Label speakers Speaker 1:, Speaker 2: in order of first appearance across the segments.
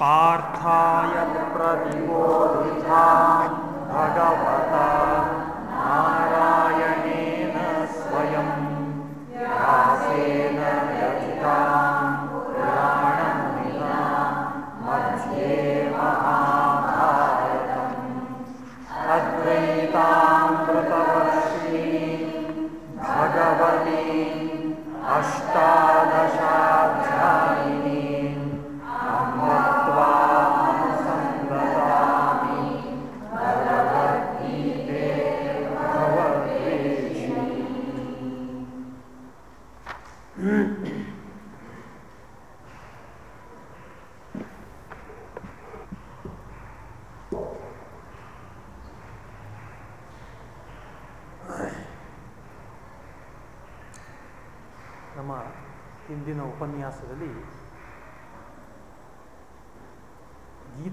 Speaker 1: पार्थाय प्रतिबोधिता भगवता नारायणेन स्वयं व्यासेन रचितां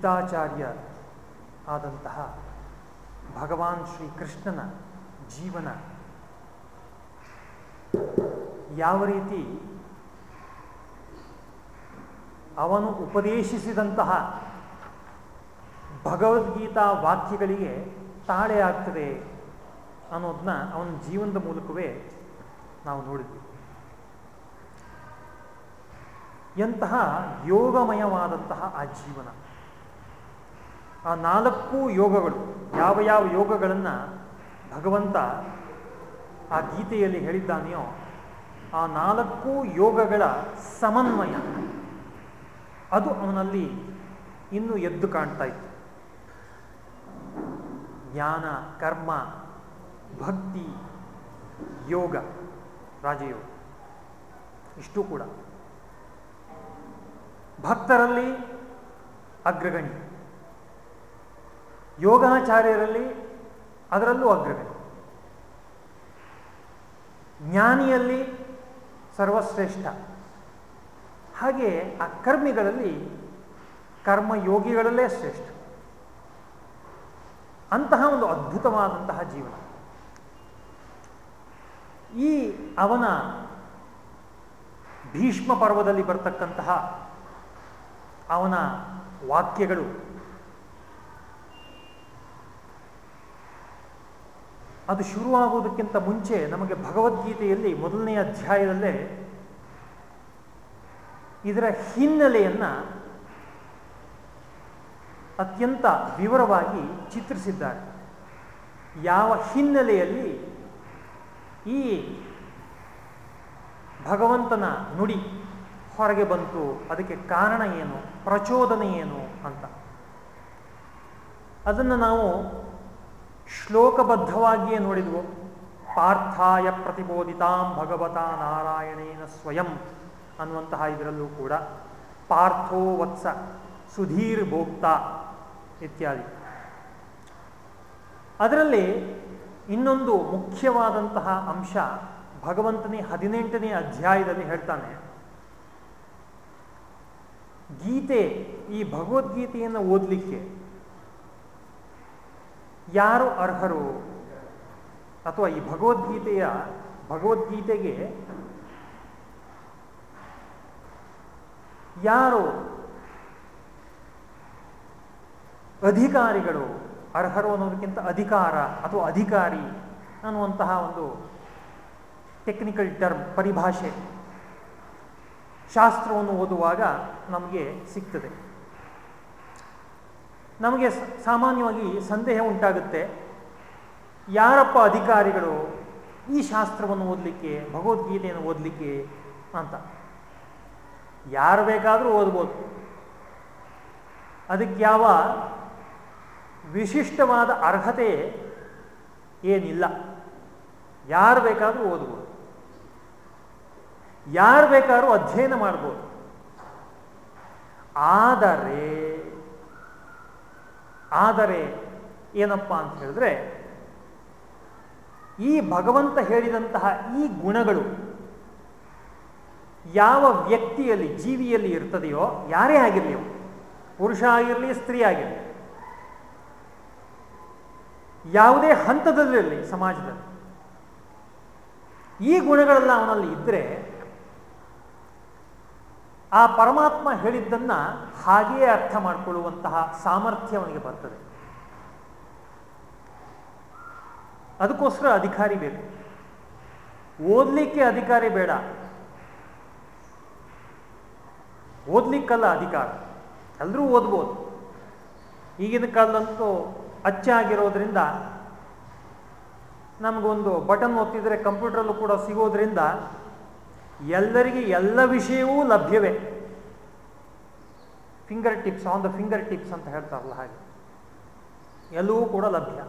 Speaker 1: ಗೀತಾಚಾರ್ಯ ಆದಂತಹ ಭಗವಾನ್ ಶ್ರೀಕೃಷ್ಣನ ಜೀವನ ಯಾವ ರೀತಿ ಅವನು ಉಪದೇಶಿಸಿದಂತಹ ಭಗವದ್ಗೀತಾ ವಾಕ್ಯಗಳಿಗೆ ತಾಳೆ ಆಗ್ತದೆ ಅನ್ನೋದನ್ನ ಅವನ ಜೀವನದ ಮೂಲಕವೇ ನಾವು ನೋಡಿದ್ವಿ. ಎಂತಹ ಯೋಗಮಯವಾದಂತಹ ಆ ಜೀವನ. ಆ ನಾಲ್ಕು ಯೋಗಗಳು, ಯಾವ ಯಾವ ಯೋಗಗಳನ್ನು ಭಗವಂತ ಆ ಗೀತೆಯಲ್ಲಿ ಹೇಳಿದ್ದಾನೆಯೋ ಆ ನಾಲ್ಕು ಯೋಗಗಳ ಸಮನ್ವಯ. ಅದು ಅವನಲ್ಲಿ ಇನ್ನೂ ಎದ್ದು ಕಾಣ್ತಾ ಇತ್ತು. ಜ್ಞಾನ, ಕರ್ಮ, ಭಕ್ತಿ, ಯೋಗ, ರಾಜಯೋಗ, ಇಷ್ಟು ಕೂಡ. ಭಕ್ತರಲ್ಲಿ ಅಗ್ರಗಣಿ ಯೋಗಾಚಾರ್ಯರಲ್ಲಿ ಅದರಲ್ಲೂ ಅಗ್ರವೇ ಜ್ಞಾನಿಯಲ್ಲಿ ಸರ್ವಶ್ರೇಷ್ಠ. ಹಾಗೆ ಆ ಕರ್ಮಿಗಳಲ್ಲಿ ಕರ್ಮಯೋಗಿಗಳಲ್ಲೇ ಶ್ರೇಷ್ಠ. ಅಂತಹ ಒಂದು ಅದ್ಭುತವಾದಂತಹ ಜೀವನ. ಈ ಅವನ ಭೀಷ್ಮ ಪರ್ವದಲ್ಲಿ ಬರ್ತಕ್ಕಂತಹ ಅವನ ವಾಕ್ಯಗಳು ಅದು ಶುರುವಾಗುವುದಕ್ಕಿಂತ ಮುಂಚೆ ನಮಗೆ ಭಗವದ್ಗೀತೆಯಲ್ಲಿ ಮೊದಲನೇ ಅಧ್ಯಾಯದಲ್ಲೇ ಇದರ ಹಿನ್ನೆಲೆಯನ್ನು ಅತ್ಯಂತ ವಿವರವಾಗಿ ಚಿತ್ರಿಸಿದ್ದಾರೆ. ಯಾವ ಹಿನ್ನೆಲೆಯಲ್ಲಿ ಈ ಭಗವಂತನ ನುಡಿ ಹೊರಗೆ ಬಂತು, ಅದಕ್ಕೆ ಕಾರಣ ಏನು, ಪ್ರಚೋದನೆ ಏನು ಅಂತ. ಅದನ್ನು ನಾವು ಶ್ಲೋಕಬದ್ಧವಾಗಿಯೇ ನೋಡಿದ್ವು. ಪಾರ್ಥಾಯ ಪ್ರತಿಬೋಧಿತಾಂ ಭಗವತ ನಾರಾಯಣೇನ ಸ್ವಯಂ ಅನ್ನುವಂತಹ ಇದರಲ್ಲೂ ಕೂಡ ಪಾರ್ಥೋ ವತ್ಸ ಸುಧೀರ್ ಭೋಕ್ತ ಇತ್ಯಾದಿ. ಅದರಲ್ಲಿ ಇನ್ನೊಂದು ಮುಖ್ಯವಾದಂತಹ ಅಂಶ ಭಗವಂತನೇ ಹದಿನೆಂಟನೇ ಅಧ್ಯಾಯದಲ್ಲಿ ಹೇಳ್ತಾನೆ, ಗೀತೆ ಈ ಭಗವದ್ಗೀತೆಯನ್ನು ಓದಲಿಕ್ಕೆ ಯಾರು ಅರ್ಹರು? ಅಥವಾ ಈ ಭಗವದ್ಗೀತೆಯ ಭಗವದ್ಗೀತೆಗೆ ಯಾರು ಅಧಿಕಾರಿಗಳು? ಅರ್ಹರು ಅನ್ನೋದಕ್ಕಿಂತ ಅಧಿಕಾರ ಅಥವಾ ಅಧಿಕಾರಿ ಅನ್ನುವಂತಹ ಒಂದು ಟೆಕ್ನಿಕಲ್ ಟರ್ಮ್ ಪರಿಭಾಷೆ. ಶಾಸ್ತ್ರವನ್ನು ಓದುವಾಗ ನಮಗೆ ಸಿಗ್ತದೆ. ನಮಗೆ ಸಾಮಾನ್ಯವಾಗಿ ಸಂದೇಹ ಉಂಟಾಗುತ್ತೆ. ಯಾರಪ್ಪ ಅಧಿಕಾರಿಗಳು ಈ ಶಾಸ್ತ್ರವನ್ನು ಓದಲಿಕ್ಕೆ, ಭಗವದ್ಗೀತೆಯನ್ನು ಓದಲಿಕ್ಕೆ ಅಂತ? ಯಾರು ಬೇಕಾದರೂ ಓದ್ಬೋದು. ಅದಕ್ಕೆ ಯಾವ ವಿಶಿಷ್ಟವಾದ ಅರ್ಹತೆ ಏನಿಲ್ಲ. ಯಾರು ಬೇಕಾದರೂ ಓದ್ಬೋದು. ಯಾರು ಬೇಕಾದ್ರೂ ಅಧ್ಯಯನ ಮಾಡ್ಬೋದು. ಆದರೆ ಆದರೆ ಏನಪ್ಪ ಅಂತ ಹೇಳಿದ್ರೆ, ಈ ಭಗವಂತ ಹೇಳಿದಂತಹ ಈ ಗುಣಗಳು ಯಾವ ವ್ಯಕ್ತಿಯಲ್ಲಿ, ಜೀವಿಯಲ್ಲಿ ಇರ್ತದೆಯೋ, ಯಾರೇ ಆಗಿರಲಿ, ಪುರುಷ ಆಗಿರಲಿ, ಸ್ತ್ರೀ ಆಗಿರಲಿ, ಯಾವುದೇ ಹಂತದಲ್ಲಿರಲಿ, ಸಮಾಜದಲ್ಲಿ, ಈ ಗುಣಗಳೆಲ್ಲ ಅವನಲ್ಲಿ ಇದ್ದರೆ ಆ ಪರಮಾತ್ಮ ಹೇಳಿದ್ದನ್ನ ಹಾಗೆಯೇ ಅರ್ಥ ಮಾಡಿಕೊಳ್ಳುವಂತಹ ಸಾಮರ್ಥ್ಯ ಅವನಿಗೆ ಬರ್ತದೆ. ಅದಕ್ಕೋಸ್ಕರ ಅಧಿಕಾರಿ ಬೇಕು. ಓದಲಿಕ್ಕೆ ಅಧಿಕಾರಿ ಬೇಡ. ಓದ್ಲಿಕ್ಕಲ್ಲ ಅಧಿಕಾರ. ಎಲ್ಲರೂ ಓದ್ಬೋದು. ಈಗಿನ ಕಾಲದಂತೂ ಅಚ್ಚಾಗಿರೋದ್ರಿಂದ ನಮಗೊಂದು ಬಟನ್ ಒತ್ತಿದ್ರೆ ಕಂಪ್ಯೂಟರಲ್ಲೂ ಕೂಡ ಸಿಗೋದ್ರಿಂದ ಎಲ್ಲರಿಗೆ ಎಲ್ಲ ವಿಷಯವೂ ಲಭ್ಯವೇ? Finger tips on the finger tips ಅಂತ ಹೇಳ್ತಾರಲ್ಲ ಹಾಗೆ. ಎಲ್ಲವೂ ಕೂಡ ಲಭ್ಯ.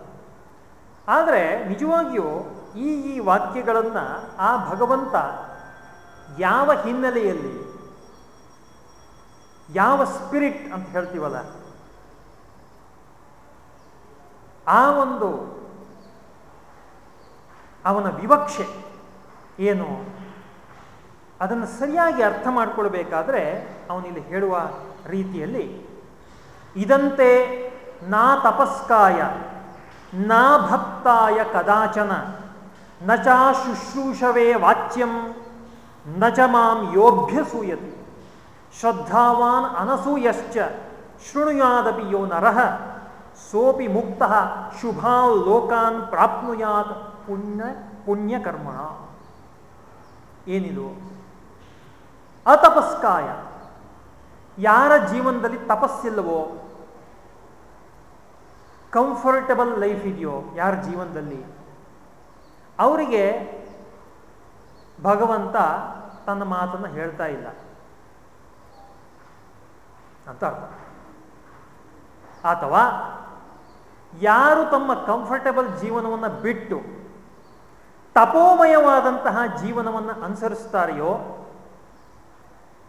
Speaker 1: ಆದರೆ ನಿಜವಾಗಿಯೂ ಈ ಈ ವಾಕ್ಯಗಳನ್ನು ಆ ಭಗವಂತ ಯಾವ ಹಿನ್ನೆಲೆಯಲ್ಲಿ, ಯಾವ ಸ್ಪಿರಿಟ್ ಅಂತ ಹೇಳ್ತೀವಲ್ಲ, ಆ ಒಂದು ಅವನ ವಿವಕ್ಷೆ ಏನು? ಅದನ್ನು ಸರಿಯಾಗಿ ಅರ್ಥ ಮಾಡಿಕೊಳ್ಬೇಕಾದ್ರೆ ಅವನಿಲ್ಲಿ ಹೇಳುವ ರೀತಿಯಲ್ಲಿ, ಇದಂತೆ ನಾ ತಪಸ್ಕಾಯ, ನಾ ಭಕ್ತಾಯ ಕದಾಚನ, ನ ಚ ಶುಶ್ರೂಷವೇ ವಾಚ್ಯಂ, ನ ಚ ಮಾಂ ಯೋಭ್ಯಸೂಯತಿ ಶ್ರದ್ಧಾವಾನ್ ಅನಸೂಯಶ್ಚ, ಶೃಣುಯಾದಪಿ ಯೋ ನರಃ, ಸೋಪಿ ಮುಕ್ತ ಶುಭಾನ್ ಲೋಕಾನ್ ಪ್ರಾಪ್ನುಯಾತ್ ಪುಣ್ಯ ಪುಣ್ಯಕರ್ಮಣ. ಏನಿದು? ಅತಪಸ್ಕಾಯ. ಯಾರ ಜೀವನದಲ್ಲಿ ತಪಸ್ಸಿಲ್ಲವೋ ಕಂಫರ್ಟಬಲ್ ಲೈಫ್ ಇದೆಯೋ ಯಾರ ಜೀವನದಲ್ಲಿ, ಅವರಿಗೆ ಭಗವಂತ ತನ್ನ ಮಾತನ್ನು ಹೇಳ್ತಾ ಇಲ್ಲ. ಅಂತ ಅರ್ಥ. ಅಥವಾ ಯಾರು ತಮ್ಮ ಕಂಫರ್ಟಬಲ್ ಜೀವನವನ್ನು ಬಿಟ್ಟು ತಪೋಮಯವಾದಂತಹ ಜೀವನವನ್ನು ಅನುಸರಿಸ್ತಾರೆಯೋ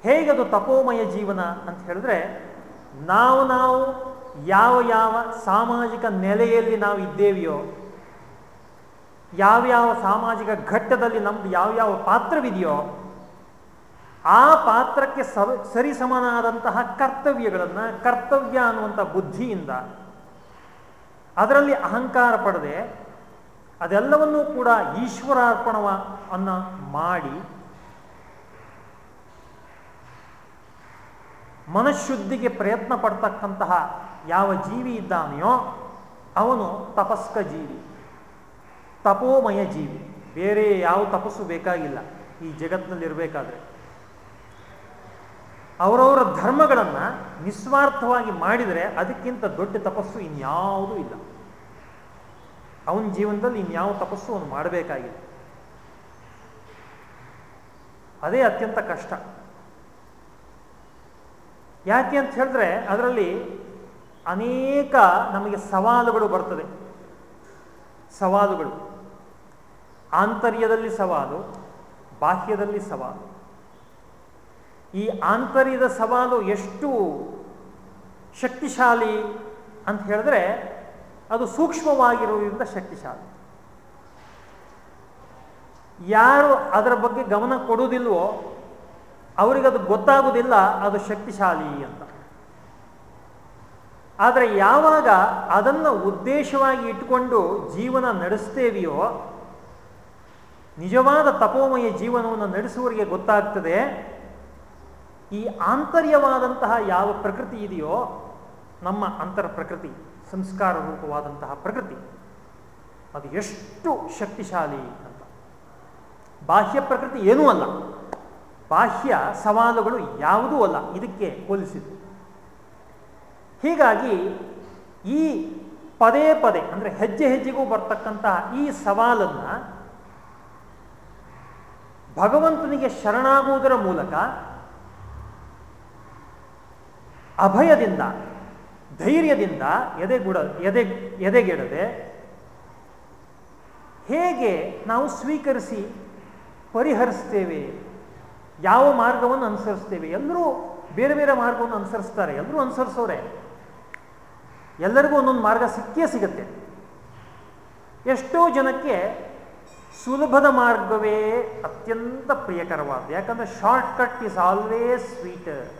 Speaker 1: ಹೇಗದು ತಪೋಮಯ ಜೀವನ ಅಂತ ಹೇಳಿದ್ರೆ, ನಾವು ನಾವು ಯಾವ ಯಾವ ಸಾಮಾಜಿಕ ನೆಲೆಯಲ್ಲಿ ನಾವು ಇದ್ದೇವೆಯೋ ಯಾವ್ಯಾವ ಸಾಮಾಜಿಕ ಘಟ್ಟದಲ್ಲಿ ನಮ್ದು ಯಾವ್ಯಾವ ಪಾತ್ರವಿದೆಯೋ, ಆ ಪಾತ್ರಕ್ಕೆ ಸರಿ ಸಮನಾದಂತಹ ಕರ್ತವ್ಯಗಳನ್ನು, ಕರ್ತವ್ಯ ಅನ್ನುವಂಥ ಬುದ್ಧಿಯಿಂದ ಅದರಲ್ಲಿ ಅಹಂಕಾರ ಪಡೆದೆ ಅದೆಲ್ಲವನ್ನೂ ಕೂಡ ಈಶ್ವರಾರ್ಪಣವ ಅನ್ನ ಮಾಡಿ ಮನಃಶುದ್ಧಿಗೆ ಪ್ರಯತ್ನ ಪಡ್ತಕ್ಕಂತಹ ಯಾವ ಜೀವಿ ಇದ್ದಾನೆಯೋ ಅವನು ತಪಸ್ಕ ಜೀವಿ, ತಪೋಮಯ ಜೀವಿ. ಬೇರೆ ಯಾವ ತಪಸ್ಸು ಬೇಕಾಗಿಲ್ಲ. ಈ ಜಗತ್ತಿನಲ್ಲಿರಬೇಕಾದ್ರೆ ಅವರವರ ಧರ್ಮಗಳನ್ನು ನಿಸ್ವಾರ್ಥವಾಗಿ ಮಾಡಿದರೆ ಅದಕ್ಕಿಂತ ದೊಡ್ಡ ತಪಸ್ಸು ಇನ್ಯಾವುದೂ ಇಲ್ಲ. ಅವನ ಜೀವನದಲ್ಲಿ ಇನ್ಯಾವ ತಪಸ್ಸು ಅವನು ಮಾಡಬೇಕಾಗಿದೆ ಅದೇ ಅತ್ಯಂತ ಕಷ್ಟ. ಯಾಕೆ ಅಂತ ಹೇಳಿದ್ರೆ ಅದರಲ್ಲಿ ಅನೇಕ ನಮಗೆ ಸವಾಲುಗಳು ಬರ್ತದೆ. ಸವಾಲುಗಳು. ಆಂತರ್ಯದಲ್ಲಿ ಸವಾಲು, ಬಾಹ್ಯದಲ್ಲಿ ಸವಾಲು. ಈ ಆಂತರ್ಯದ ಸವಾಲು ಎಷ್ಟು ಶಕ್ತಿಶಾಲಿ ಅಂತ ಹೇಳಿದ್ರೆ ಅದು ಸೂಕ್ಷ್ಮವಾಗಿರುವುದರಿಂದ ಶಕ್ತಿಶಾಲಿ. ಯಾರು ಅದರ ಬಗ್ಗೆ ಗಮನ ಕೊಡುವುದಿಲ್ವೋ ಅವರಿಗದು ಗೊತ್ತಾಗುವುದಿಲ್ಲ, ಅದು ಶಕ್ತಿಶಾಲಿ ಅಂತ. ಆದರೆ ಯಾವಾಗ ಅದನ್ನು ಉದ್ದೇಶವಾಗಿ ಇಟ್ಟುಕೊಂಡು ಜೀವನ ನಡೆಸ್ತೇವಿಯೋ, ನಿಜವಾದ ತಪೋಮಯ ಜೀವನವನ್ನು ನಡೆಸುವವರಿಗೆ ಗೊತ್ತಾಗ್ತದೆ, ಈ ಆಂತರ್ಯವಾದಂತಹ ಯಾವ ಪ್ರಕೃತಿ ಇದೆಯೋ, ನಮ್ಮ ಅಂತರ ಪ್ರಕೃತಿ, ಸಂಸ್ಕಾರ ರೂಪವಾದಂತಹ ಪ್ರಕೃತಿ, ಅದು ಎಷ್ಟು ಶಕ್ತಿಶಾಲಿ ಅಂತ. ಬಾಹ್ಯ ಪ್ರಕೃತಿ ಏನೂ ಅಲ್ಲ. ಬಾಹ್ಯ ಸವಾಲುಗಳು ಯಾವುದೂ ಅಲ್ಲ, ಇದಕ್ಕೆ ಹೋಲಿಸಿದ್ದು ಹೀಗಾಗಿ ಈ ಪದೇ ಪದೇ, ಅಂದರೆ ಹೆಜ್ಜೆ ಹೆಜ್ಜೆಗೂ ಬರ್ತಕ್ಕಂತಹ ಈ ಸವಾಲನ್ನು ಭಗವಂತನಿಗೆ ಶರಣಾಗುವುದರ ಮೂಲಕ ಅಭಯದಿಂದ, ಧೈರ್ಯದಿಂದ ಎದೆಗುಡ, ಎದೆ, ಎದೆಗೆಡದೆ ಹೇಗೆ ನಾವು ಸ್ವೀಕರಿಸಿ ಪರಿಹರಿಸ್ತೇವೆ ಯಾವ ಮಾರ್ಗವನ್ನು ಅನುಸರಿಸ್ತೇವೆ? ಎಲ್ಲರೂ ಬೇರೆ ಬೇರೆ ಮಾರ್ಗವನ್ನು ಅನುಸರಿಸ್ತಾರೆ. ಎಲ್ಲರೂ ಅನುಸರಿಸೋರೆ. ಎಲ್ಲರಿಗೂ ಒಂದೊಂದು ಮಾರ್ಗ ಸಿಕ್ಕೇ ಸಿಗುತ್ತೆ. ಎಷ್ಟೋ ಜನಕ್ಕೆ ಸುಲಭದ ಮಾರ್ಗವೇ ಅತ್ಯಂತ ಪ್ರಿಯಕರವಾದ ಯಾಕಂದ್ರೆ short cut is always sweet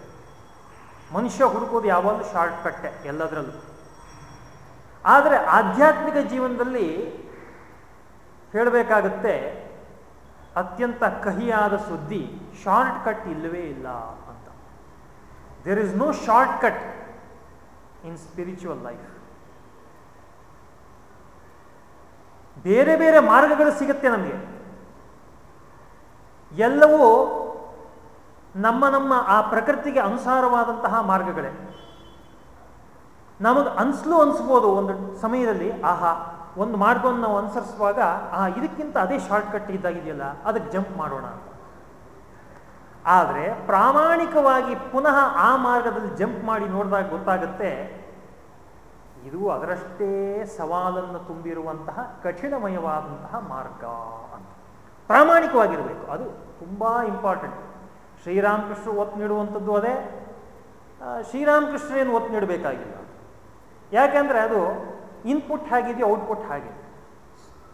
Speaker 1: ಮನುಷ್ಯ ಹುಡುಕೋದು ಯಾವಾಗಲೂ ಶಾರ್ಟ್ ಕಟ್ ಎಲ್ಲದರಲ್ಲೂ. ಆದರೆ ಆಧ್ಯಾತ್ಮಿಕ ಜೀವನದಲ್ಲಿ ಹೇಳಬೇಕಾಗುತ್ತೆ ಅತ್ಯಂತ ಕಹಿಯಾದ ಸುದ್ದಿ ಶಾರ್ಟ್ ಕಟ್ ಇಲ್ಲವೇ ಇಲ್ಲ ಅಂತ. There is no shortcut in spiritual life ಬೇರೆ ಬೇರೆ ಮಾರ್ಗಗಳು ಸಿಗುತ್ತೆ ನಮಗೆ. ಎಲ್ಲವೂ ನಮ್ಮ ನಮ್ಮ ಆ ಪ್ರಕೃತಿಗೆ ಅನುಸಾರವಾದಂತಹ ಮಾರ್ಗಗಳೇ. ನಮಗೆ ಅನ್ಸ್ಲು ಅನ್ಸ್ಬೋದು ಒಂದು ಸಮಯದಲ್ಲಿ, ಆಹಾ ಒಂದು ಮಾರ್ಗವನ್ನು ನಾವು ಅನುಸರಿಸುವಾಗ, ಆ, ಇದಕ್ಕಿಂತ ಅದೇ ಶಾರ್ಟ್ಕಟ್ ಇದ್ದಾಗಿದೆಯಲ್ಲ ಅದಕ್ಕೆ ಜಂಪ್ ಮಾಡೋಣ ಅಂತ. ಆದರೆ, ಪ್ರಾಮಾಣಿಕವಾಗಿ ಪುನಃ ಆ ಮಾರ್ಗದಲ್ಲಿ ಜಂಪ್ ಮಾಡಿ ನೋಡಿದಾಗ ಗೊತ್ತಾಗುತ್ತೆ, ಇದು ಅದರಷ್ಟೇ ಸವಾಲನ್ನು ತುಂಬಿರುವಂತಹ ಕಠಿಣಮಯವಾದಂತಹ ಮಾರ್ಗ ಅಂತ. ಪ್ರಾಮಾಣಿಕವಾಗಿರಬೇಕು, ಅದು ತುಂಬ ಇಂಪಾರ್ಟೆಂಟ್ ಶ್ರೀರಾಮಕೃಷ್ಣ ಒತ್ತು ನೀಡುವಂಥದ್ದು ಅದೇ ಶ್ರೀರಾಮಕೃಷ್ಣ ಏನು ಒತ್ತು ನೀಡಬೇಕಾಗಿಲ್ಲ. ಯಾಕೆಂದರೆ ಅದು ಇನ್ಪುಟ್ ಹೇಗಿದೆ ಔಟ್ಪುಟ್ ಹಾಗೆ.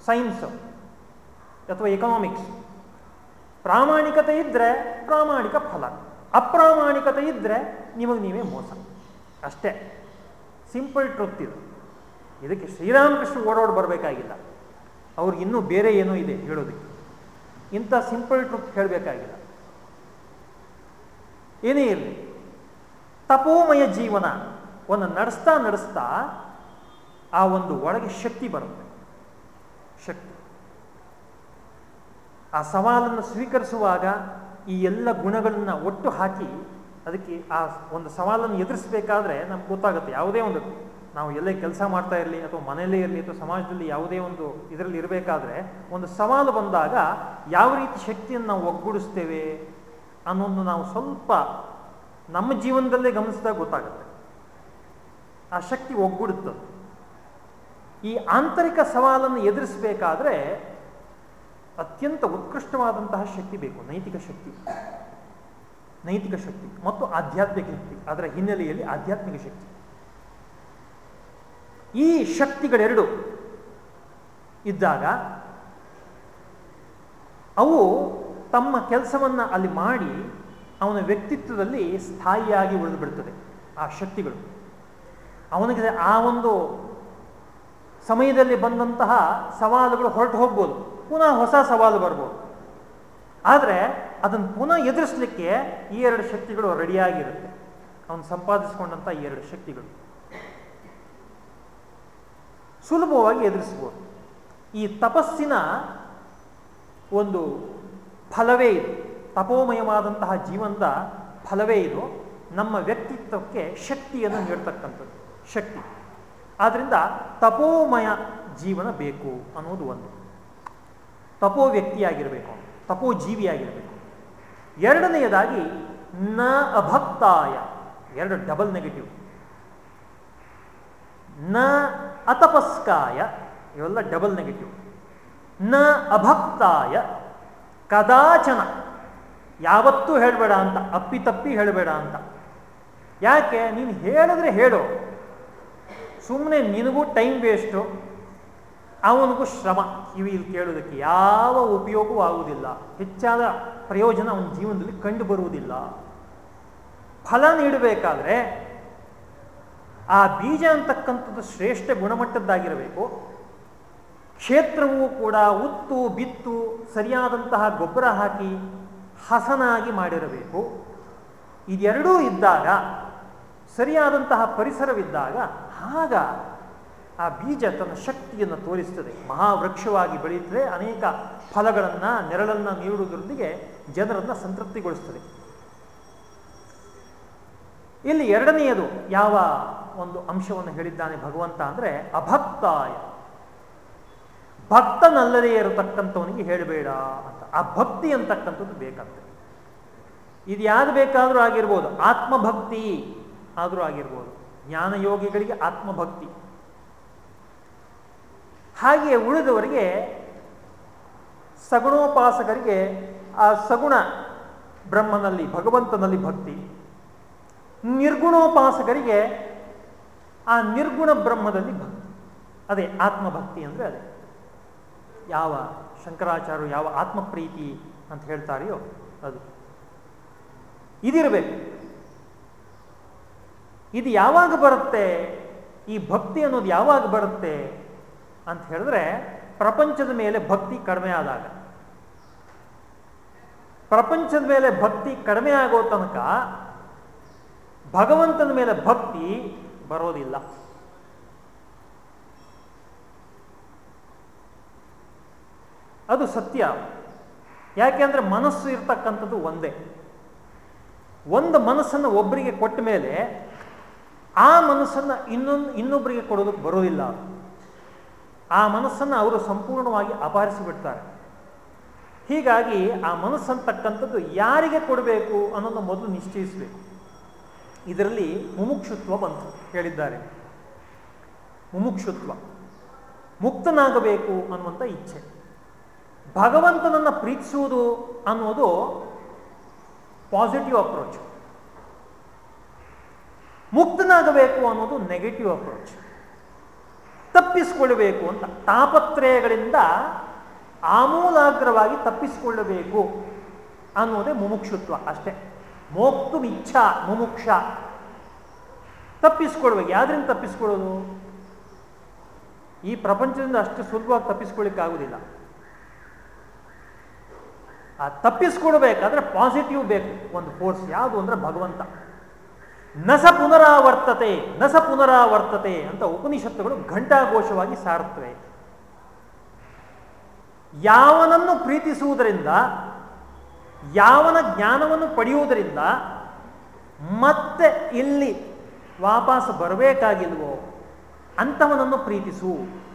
Speaker 1: ಸೈನ್ಸ್ ಅಥವಾ ಎಕನಾಮಿಕ್ಸ್ ಪ್ರಾಮಾಣಿಕತೆ ಇದ್ದರೆ ಪ್ರಾಮಾಣಿಕ ಫಲ. ಅಪ್ರಾಮಾಣಿಕತೆ ಇದ್ದರೆ ನಿಮಗೆ ನೀವೇ ಮೋಸ. ಅಷ್ಟೇ. ಸಿಂಪಲ್ ಟ್ರುತ್ ಇದು. ಇದಕ್ಕೆ ಶ್ರೀರಾಮಕೃಷ್ಣ ಓಡೋಡ್ ಬರಬೇಕಾಗಿಲ್ಲ. ಅವ್ರಿಗೆ ಇನ್ನೂ ಬೇರೆ ಏನೋ ಇದೆ ಹೇಳೋದಕ್ಕೆ. ಇಂಥ ಸಿಂಪಲ್ ಟ್ರುತ್ ಹೇಳಬೇಕಾಗಿಲ್ಲ. ಏನೇ ಇರಲಿ. ತಪೋಮಯ ಜೀವನ. ಒಂದು ನಡೆಸ್ತಾ ನಡೆಸ್ತಾ ಆ ಒಂದು ಒಳಗೆ ಶಕ್ತಿ ಬರುತ್ತೆ. ಶಕ್ತಿ. ಆ ಸವಾಲನ್ನು ಸ್ವೀಕರಿಸುವಾಗ ಈ ಎಲ್ಲ ಗುಣಗಳನ್ನ ಒಟ್ಟು ಹಾಕಿ ಅದಕ್ಕೆ ಆ ಒಂದು ಸವಾಲನ್ನು ಎದುರಿಸಬೇಕಾದ್ರೆ ನಮ್ಗೆ ಗೊತ್ತಾಗುತ್ತೆ, ಯಾವುದೇ ಒಂದು ನಾವು ಎಲ್ಲೇ ಕೆಲಸ ಮಾಡ್ತಾ ಇರಲಿ ಅಥವಾ ಮನೆಯಲ್ಲೇ ಇರಲಿ ಅಥವಾ ಸಮಾಜದಲ್ಲಿ ಯಾವುದೇ ಒಂದು ಇದರಲ್ಲಿ ಇರಬೇಕಾದ್ರೆ ಒಂದು ಸವಾಲು ಬಂದಾಗ ಯಾವ ರೀತಿ ಶಕ್ತಿಯನ್ನು ನಾವು ಒಗ್ಗೂಡಿಸ್ತೇವೆ ಅನ್ನೋದು ನಾವು ಸ್ವಲ್ಪ ನಮ್ಮ ಜೀವನದಲ್ಲೇ ಗಮನಿಸಿದಾಗ ಗೊತ್ತಾಗುತ್ತೆ. ಆ ಶಕ್ತಿ ಒಗ್ಗೂಡುತ್ತದೆ ಈ ಆಂತರಿಕ ಸವಾಲನ್ನು ಎದುರಿಸಬೇಕಾದ್ರೆ ಅತ್ಯಂತ ಉತ್ಕೃಷ್ಟವಾದಂತಹ ಶಕ್ತಿ ಬೇಕು, ನೈತಿಕ ಶಕ್ತಿ. ನೈತಿಕ ಶಕ್ತಿ ಮತ್ತು ಆಧ್ಯಾತ್ಮಿಕ ಶಕ್ತಿ, ಅದರ ಹಿನ್ನೆಲೆಯಲ್ಲಿ ಆಧ್ಯಾತ್ಮಿಕ ಶಕ್ತಿ. ಈ ಶಕ್ತಿಗಳೆರಡು ಇದ್ದಾಗ ಅವು ತಮ್ಮ ಕೆಲಸವನ್ನು ಅಲ್ಲಿ ಮಾಡಿ ಅವನ ವ್ಯಕ್ತಿತ್ವದಲ್ಲಿ ಸ್ಥಾಯಿಯಾಗಿ ಉಳಿದು ಬಿಡ್ತದೆ, ಆ ಶಕ್ತಿಗಳು. ಅವನಿಗೆ ಆ ಒಂದು ಸಮಯದಲ್ಲಿ ಬಂದಂತಹ ಸವಾಲುಗಳು ಹೊರಟು ಹೋಗ್ಬೋದು. ಪುನಃ ಹೊಸ ಸವಾಲು ಬರ್ಬೋದು. ಆದರೆ ಅದನ್ನು ಪುನಃ ಎದುರಿಸಲಿಕ್ಕೆ ಈ ಎರಡು ಶಕ್ತಿಗಳು ರೆಡಿಯಾಗಿರುತ್ತೆ. ಅವನು ಸಂಪಾದಿಸಿಕೊಂಡಂತಹ ಈ ಎರಡು ಶಕ್ತಿಗಳು. ಸುಲಭವಾಗಿ ಎದುರಿಸ್ಬೋದು. ಈ ತಪಸ್ಸಿನ ಒಂದು ಫಲವೇ ಇದು. ತಪೋಮಯವಾದಂತಹ ಜೀವನದ ಫಲವೇ ಇದು. ನಮ್ಮ ವ್ಯಕ್ತಿತ್ವಕ್ಕೆ ಶಕ್ತಿಯನ್ನು ನೀಡ್ತಕ್ಕಂಥದ್ದು. ಶಕ್ತಿ. ಆದ್ರಿಂದ ತಪೋಮಯ ಜೀವನ ಬೇಕು ಅನ್ನೋದು ಒಂದು. ತಪೋ ವ್ಯಕ್ತಿಯಾಗಿರಬೇಕು. ತಪೋ ಜೀವಿಯಾಗಿರಬೇಕು. ಎರಡನೆಯದಾಗಿ ನ ಅಭಕ್ತಾಯ. ಎರಡು ಡಬಲ್ ನೆಗೆಟಿವ್ನ ಅತಪಸ್ಕಾಯ. ಇವೆಲ್ಲ ಡಬಲ್ ನೆಗೆಟಿವ್ನ ಅಭಕ್ತಾಯ. ಕದಾಚನ. ಯಾವತ್ತೂ ಹೇಳಬೇಡ ಅಂತ ಅಪ್ಪಿತಪ್ಪಿ ಹೇಳಬೇಡ ಅಂತ. ಯಾಕೆ? ನೀನು ಹೇಳಿದ್ರೆ ಹೇಳು. ಸುಮ್ಮನೆ ನಿನಗೂ ಟೈಮ್ ವೇಸ್ಟು ಅವನಿಗೂ ಶ್ರಮ. ಇವು ಇಲ್ಲಿ ಕೇಳೋದಕ್ಕೆ ಯಾವ ಉಪಯೋಗವೂ ಆಗುವುದಿಲ್ಲ. ಹೆಚ್ಚಾದ ಪ್ರಯೋಜನ ಅವನ ಜೀವನದಲ್ಲಿ ಕಂಡು ಬರುವುದಿಲ್ಲ ಫಲ ನೀಡಬೇಕಾದ್ರೆ ಆ ಬೀಜ ಅಂತಕ್ಕಂಥದ್ದು ಶ್ರೇಷ್ಠ ಗುಣಮಟ್ಟದ್ದಾಗಿರಬೇಕು. ಕ್ಷೇತ್ರವೂ ಕೂಡ ಉತ್ತು, ಬಿತ್ತು, ಸರಿಯಾದಂತಹ ಗೊಬ್ಬರ ಹಾಕಿ ಹಸನಾಗಿ ಮಾಡಿರಬೇಕು. ಇದೆರಡೂ ಇದ್ದಾಗ ಸರಿಯಾದಂತಹ ಪರಿಸರವಿದ್ದಾಗ ಆಗ ಆ ಬೀಜ ತನ್ನ ಶಕ್ತಿಯನ್ನು ತೋರಿಸ್ತದೆ. ಮಹಾವೃಕ್ಷವಾಗಿ ಬೆಳೆಯುತ್ತದೆ. ಅನೇಕ ಫಲಗಳನ್ನು, ನೆರಳನ್ನು ನೀಡುವುದರೊಂದಿಗೆ ಜನರನ್ನು ಸಂತೃಪ್ತಿಗೊಳಿಸ್ತದೆ. ಇಲ್ಲಿ ಎರಡನೆಯದು ಯಾವ ಒಂದು ಅಂಶವನ್ನು ಹೇಳಿದ್ದಾನೆ ಭಗವಂತ ಅಂದರೆ ಅಭಕ್ತಾಯ. ಭಕ್ತನಲ್ಲದೇ ಇರತಕ್ಕಂಥವನಿಗೆ ಹೇಳಬೇಡ ಅಂತ. ಆ ಭಕ್ತಿ ಅಂತಕ್ಕಂಥದ್ದು ಬೇಕಂತೆ ಇದು ಯಾರು ಬೇಕಾದರೂ ಆಗಿರ್ಬೋದು. ಆತ್ಮಭಕ್ತಿ. ಆದರೂ ಆಗಿರ್ಬೋದು. ಜ್ಞಾನಯೋಗಿಗಳಿಗೆ ಆತ್ಮಭಕ್ತಿ. ಹಾಗೆಯೇ ಉಳಿದವರಿಗೆ ಸಗುಣೋಪಾಸಕರಿಗೆ ಆ ಸಗುಣ ಬ್ರಹ್ಮನಲ್ಲಿ, ಭಗವಂತನಲ್ಲಿ ಭಕ್ತಿ. ನಿರ್ಗುಣೋಪಾಸಕರಿಗೆ ಆ ನಿರ್ಗುಣ ಬ್ರಹ್ಮದಲ್ಲಿ ಭಕ್ತಿ. ಅದೇ ಆತ್ಮಭಕ್ತಿ ಅಂದರೆ ಅದೇ. ಯಾವ ಶಂಕರಾಚಾರ್ಯರು ಯಾವ ಆತ್ಮಪ್ರೀತಿ ಅಂತ ಹೇಳ್ತಾರೆಯೋ ಅದು. ಇದಿರಬೇಕು. ಇದು ಯಾವಾಗ ಬರುತ್ತೆ? ಈ ಭಕ್ತಿ ಅನ್ನೋದು ಯಾವಾಗ ಬರುತ್ತೆ? ಅಂತ ಹೇಳಿದ್ರೆ ಪ್ರಪಂಚದ ಮೇಲೆ ಭಕ್ತಿ ಕಡಿಮೆ ಆದಾಗ. ಪ್ರಪಂಚದ ಮೇಲೆ ಭಕ್ತಿ ಕಡಿಮೆ ಆಗೋ ತನಕ ಭಗವಂತನ ಮೇಲೆ ಭಕ್ತಿ ಬರೋದಿಲ್ಲ. ಅದು ಸತ್ಯ. ಯಾಕೆಂದ್ರೆ ಮನಸ್ಸು ಇರ್ತಕ್ಕಂಥದ್ದು ಒಂದೇ. ಒಂದು ಮನಸ್ಸನ್ನು ಒಬ್ಬರಿಗೆ ಕೊಟ್ಟ ಮೇಲೆ ಆ ಮನಸ್ಸನ್ನು ಇನ್ನೊಂದು ಇನ್ನೊಬ್ಬರಿಗೆ ಕೊಡೋದಕ್ಕೆ ಬರೋದಿಲ್ಲ ಆ ಮನಸ್ಸನ್ನು ಅವರು ಸಂಪೂರ್ಣವಾಗಿ ಅಪಹರಿಸಿಬಿಡ್ತಾರೆ. ಹೀಗಾಗಿ ಆ ಮನಸ್ಸಂತಕ್ಕಂಥದ್ದು ಯಾರಿಗೆ ಕೊಡಬೇಕು ಅನ್ನೋದು ಮೊದಲು ನಿಶ್ಚಯಿಸಬೇಕು. ಇದರಲ್ಲಿ ಮುಮುಕ್ಷುತ್ವ ಬಂತು, ಹೇಳಿದ್ದಾರೆ. ಮುಮುಕ್ಷುತ್ವ. ಮುಕ್ತನಾಗಬೇಕು ಅನ್ನುವಂಥ ಇಚ್ಛೆ. ಭಗವಂತನನ್ನು ಪ್ರೀತಿಸುವುದು ಅನ್ನೋದು ಪಾಸಿಟಿವ್ ಅಪ್ರೋಚ್ ಮುಕ್ತನಾಗಬೇಕು ಅನ್ನೋದು ನೆಗೆಟಿವ್ ಅಪ್ರೋಚ್ ತಪ್ಪಿಸಿಕೊಳ್ಳಬೇಕು ಅಂತ ತಾಪತ್ರಯಗಳಿಂದ ಆಮೂಲಾಗ್ರವಾಗಿ ತಪ್ಪಿಸಿಕೊಳ್ಳಬೇಕು ಅನ್ನೋದೇ ಮುಮುಕ್ಷುತ್ವ ಅಷ್ಟೇ. ಮೋಕ್ತು ಇಚ್ಛಾ, ಮುಮುಕ್ಷ. ತಪ್ಪಿಸ್ಕೊಳ್ಬೇಕು. ಯಾವ್ದ್ರಿಂದ ತಪ್ಪಿಸ್ಕೊಳ್ಳೋದು? ಈ ಪ್ರಪಂಚದಿಂದ ಅಷ್ಟು ಸುಲಭವಾಗಿ ತಪ್ಪಿಸ್ಕೊಳ್ಳಿಕ್ಕಾಗೋದಿಲ್ಲ ಆ ತಪ್ಪಿಸ್ಕೊಳ್ಬೇಕಾದ್ರೆ ಪಾಸಿಟಿವ್ ಬೇಕು. ಒಂದು ಫೋರ್ಸ್ ಯಾವುದು ಅಂದ್ರೆ ಭಗವಂತ. ನಸ ಪುನರಾವರ್ತತೆ ನಸ ಪುನರಾವರ್ತತೆ ಅಂತ ಉಪನಿಷತ್ತುಗಳು ಘಂಟಾಘೋಷವಾಗಿ ಸಾರುತ್ತವೆ. ಯಾವನನ್ನು ಪ್ರೀತಿಸುವುದರಿಂದ, ಯಾವನ ಜ್ಞಾನವನ್ನು ಪಡೆಯುವುದರಿಂದ ಮತ್ತೆ ಇಲ್ಲಿ ವಾಪಸ್ ಬರಬೇಕಾಗಿಲ್ವೋ ಅಂತವನನ್ನು ಪ್ರೀತಿಸು.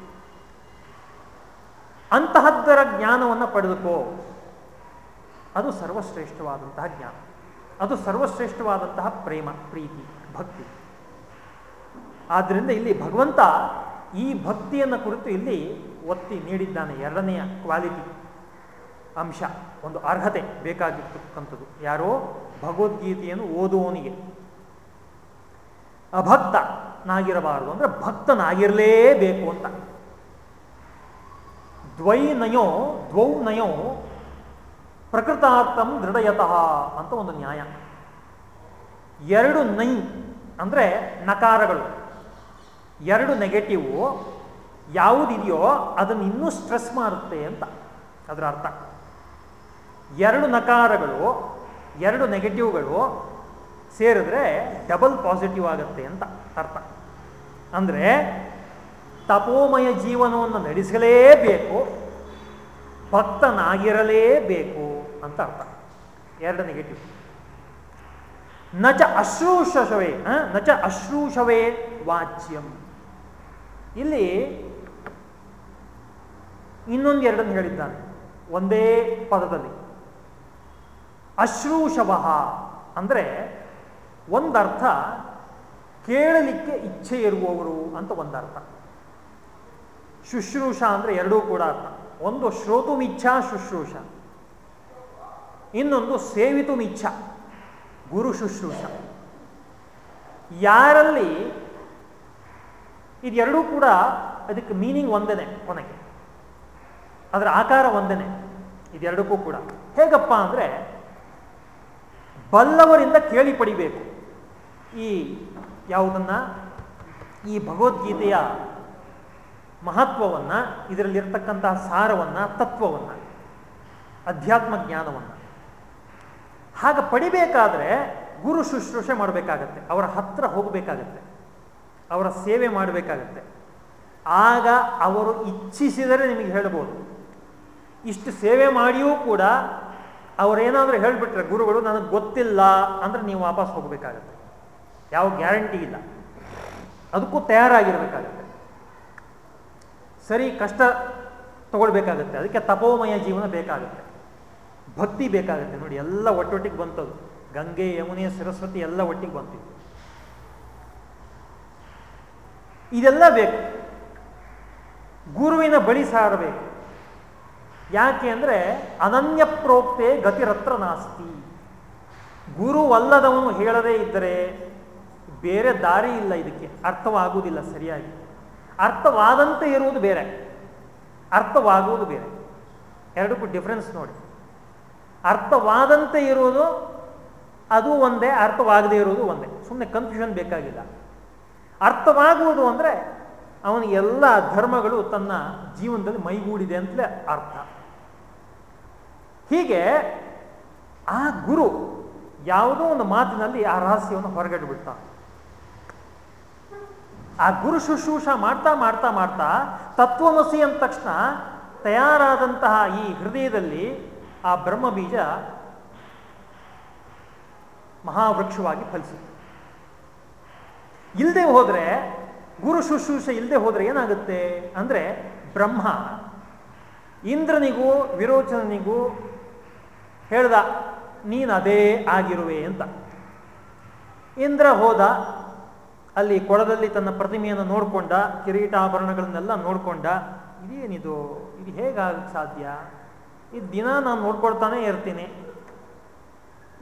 Speaker 1: ಅಂತಹದ್ದರ ಜ್ಞಾನವನ್ನು ಪಡೆದುಕೋ. ಅದು ಸರ್ವಶ್ರೇಷ್ಠವಾದಂತಹ ಜ್ಞಾನ. ಅದು ಸರ್ವಶ್ರೇಷ್ಠವಾದಂತಹ ಪ್ರೇಮ, ಪ್ರೀತಿ, ಭಕ್ತಿ. ಆದ್ದರಿಂದ ಇಲ್ಲಿ ಭಗವಂತ ಈ ಭಕ್ತಿಯನ್ನು ಕುರಿತು ಇಲ್ಲಿ ಒತ್ತಿ ನೀಡಿದ್ದಾನೆ ಎರಡನೆಯ ಕ್ವಾಲಿಟಿ ಅಂಶ, ಒಂದು ಅರ್ಹತೆ ಬೇಕಾಗಿರ್ತಕ್ಕಂಥದ್ದು. ಯಾರೋ ಭಗವದ್ಗೀತೆಯನ್ನು ಓದುವವನಿಗೆ. ಅಭಕ್ತನಾಗಿರಬಾರದು ಅಂದ್ರೆ ಭಕ್ತನಾಗಿರಲೇಬೇಕು ಅಂತ. ದ್ವೈ ನಯೋ ದ್ವೌ ನಯೋ ಪ್ರಕೃತಾರ್ಥಂ ದೃಢಯತಃ ಅಂತ ಒಂದು ನ್ಯಾಯ. ಎರಡು ನೈ ಅಂದರೆ ನಕಾರಗಳು. ಎರಡು ನೆಗೆಟಿವ್ ಯಾವುದಿದೆಯೋ ಅದನ್ನು ಇನ್ನೂ ಸ್ಟ್ರೆಸ್ ಮಾಡುತ್ತೆ ಅಂತ ಅದರ ಅರ್ಥ. ಎರಡು ನಕಾರಗಳು, ಎರಡು ನೆಗೆಟಿವ್ಗಳು ಸೇರಿದ್ರೆ ಡಬಲ್ ಪಾಸಿಟಿವ್ ಆಗುತ್ತೆ ಅಂತ ಅರ್ಥ. ಅಂದರೆ ತಪೋಮಯ ಜೀವನವನ್ನು ನಡೆಸಲೇಬೇಕು, ಭಕ್ತನಾಗಿರಲೇಬೇಕು ಅಂತ ಅರ್ಥ. ಎರಡು ನೆಗೆಟಿವ್ ನಚ ಅಶ್ರೂಷವೇ ನಚ ಅಶ್ರೂಷವೇ ವಾಚ್ಯಂ. ಇಲ್ಲಿ ಇನ್ನೊಂದು ಎರಡನ್ನು ಹೇಳಿದ್ದಾನೆ. ಒಂದೇ ಪದದಲ್ಲಿ. ಅಶ್ರೂಷವ ಅಂದರೆ ಒಂದರ್ಥ ಕೇಳಲಿಕ್ಕೆ ಇಚ್ಛೆ ಇರುವವರು ಅಂತ ಒಂದರ್ಥ. ಶುಶ್ರೂಷ ಅಂದರೆ ಎರಡೂ ಕೂಡ ಅರ್ಥ. ಒಂದು ಶ್ರೋತುಮಿಚ್ಛಾ ಶುಶ್ರೂಷ. ಇನ್ನೊಂದು ಸೇವಿತು ಮಿಚ್ಛ, ಗುರು ಶುಶ್ರೂಷ. ಯಾರಲ್ಲಿ ಇದೆರಡೂ ಕೂಡ ಅದಕ್ಕೆ ಮೀನಿಂಗ್ ಒಂದೇನೆ ಕೊನೆಗೆ. ಅದರ ಆಕಾರ ಒಂದೇನೆ ಇದೆರಡಕ್ಕೂ ಕೂಡ. ಹೇಗಪ್ಪ ಅಂದರೆ ಬಲ್ಲವರಿಂದ ಕೇಳಿ ಪಡಿಬೇಕು ಈ ಯಾವುದನ್ನ? ಈ ಭಗವದ್ಗೀತೆಯ ಮಹತ್ವವನ್ನು, ಇದರಲ್ಲಿರ್ತಕ್ಕಂತಹ ಸಾರವನ್ನು, ತತ್ವವನ್ನು, ಅಧ್ಯಾತ್ಮ ಜ್ಞಾನವನ್ನು. ಹಾಗೆ ಪಡಿಬೇಕಾದ್ರೆ ಗುರು ಶುಶ್ರೂಷೆ ಮಾಡಬೇಕಾಗತ್ತೆ. ಅವರ ಹತ್ರ ಹೋಗಬೇಕಾಗತ್ತೆ. ಅವರ ಸೇವೆ ಮಾಡಬೇಕಾಗತ್ತೆ. ಆಗ ಅವರು ಇಚ್ಛಿಸಿದರೆ ನಿಮಗೆ ಹೇಳ್ಬೋದು. ಇಷ್ಟು ಸೇವೆ ಮಾಡಿಯೂ ಕೂಡ ಅವರೇನಾದರೂ ಹೇಳಿಬಿಟ್ರೆ, ಗುರುಗಳು, ನನಗೆ ಗೊತ್ತಿಲ್ಲ ಅಂದರೆ ನೀವು ವಾಪಸ್ ಹೋಗಬೇಕಾಗತ್ತೆ. ಯಾವ ಗ್ಯಾರಂಟಿ ಇಲ್ಲ. ಅದಕ್ಕೂ ತಯಾರಾಗಿರಬೇಕಾಗತ್ತೆ. ಸರಿ, ಕಷ್ಟ ತಗೊಳ್ಬೇಕಾಗತ್ತೆ. ಅದಕ್ಕೆ ತಪೋಮಯ ಜೀವನ ಬೇಕಾಗುತ್ತೆ. ಭಕ್ತಿ ಬೇಕಾಗುತ್ತೆ ನೋಡಿ, ಎಲ್ಲ ಒಟ್ಟೊಟ್ಟಿಗೆ ಬಂತದು. ಗಂಗೆ, ಯಮುನೆ, ಸರಸ್ವತಿ ಎಲ್ಲ ಒಟ್ಟಿಗೆ ಬಂತಿತ್ತು ಇದೆಲ್ಲ ಬೇಕು. ಗುರುವಿನ ಬಳಿ ಸಾರಬೇಕು. ಯಾಕೆ ಅಂದರೆ, ಅನನ್ಯ ಪ್ರೋಕ್ತೆ ಗತಿರತ್ರ ನಾಸ್ತಿ. ಗುರುವಲ್ಲದವನು ಹೇಳದೇ ಇದ್ದರೆ ಬೇರೆ ದಾರಿ ಇಲ್ಲ ಇದಕ್ಕೆ, ಅರ್ಥವಾಗುವುದಿಲ್ಲ ಸರಿಯಾಗಿ. ಅರ್ಥವಾದಂತೆ ಇರುವುದು ಬೇರೆ, ಅರ್ಥವಾಗುವುದು ಬೇರೆ. ಎರಡಕ್ಕೂ ಡಿಫ್ರೆನ್ಸ್ ನೋಡಿ. ಅರ್ಥವಾದಂತೆ ಇರುವುದು ಅದು ಒಂದೇ, ಅರ್ಥವಾಗದೇ ಇರುವುದು ಒಂದೇ. ಸುಮ್ಮನೆ ಕನ್ಫ್ಯೂಷನ್ ಬೇಕಾಗಿಲ್ಲ. ಅರ್ಥವಾಗುವುದು ಅಂದರೆ ಅವನ ಎಲ್ಲ ಧರ್ಮಗಳು ತನ್ನ ಜೀವನದಲ್ಲಿ ಮೈಗೂಡಿದೆ ಅಂತಲೇ ಅರ್ಥ. ಹೀಗೆ ಆ ಗುರು ಯಾವುದೋ ಒಂದು ಮಾತಿನಲ್ಲಿ ಆ ರಹಸ್ಯವನ್ನು ಹೊರಗಡೆ ಆ ಗುರು ಶುಶ್ರೂಷ ಮಾಡ್ತಾ ಮಾಡ್ತಾ ಮಾಡ್ತಾ ತತ್ವಮಸಿ ಅಂದ ತಕ್ಷಣ ತಯಾರಾದಂತಹ ಈ ಹೃದಯದಲ್ಲಿ ಆ ಬ್ರಹ್ಮ ಬೀಜ ಮಹಾವೃಕ್ಷವಾಗಿ ಫಲಿಸುತ್ತೆ. ಇಲ್ಲದೆ ಹೋದರೆ, ಗುರು ಶುಶ್ರೂಷ ಇಲ್ಲದೆ ಹೋದರೆ ಏನಾಗುತ್ತೆ ಅಂದರೆ ಬ್ರಹ್ಮ ಇಂದ್ರನಿಗೂ ವಿರೋಚನನಿಗೂ ಹೇಳ್ದ, ನೀನು ಅದೇ ಆಗಿರುವೆ ಅಂತ. ಇಂದ್ರ ಹೋದ, ಅಲ್ಲಿ ಕೊಳದಲ್ಲಿ ತನ್ನ ಪ್ರತಿಮೆಯನ್ನು ನೋಡಿಕೊಂಡ, ಕಿರೀಟಾಭರಣಗಳನ್ನೆಲ್ಲ ನೋಡಿಕೊಂಡ, ಇದೇನಿದು, ಇದು ಹೇಗಾಗಕ್ಕೆ ಸಾಧ್ಯ? ಇದು ದಿನ ನಾನು ನೋಡ್ಕೊಳ್ತಾನೆ ಇರ್ತೀನಿ.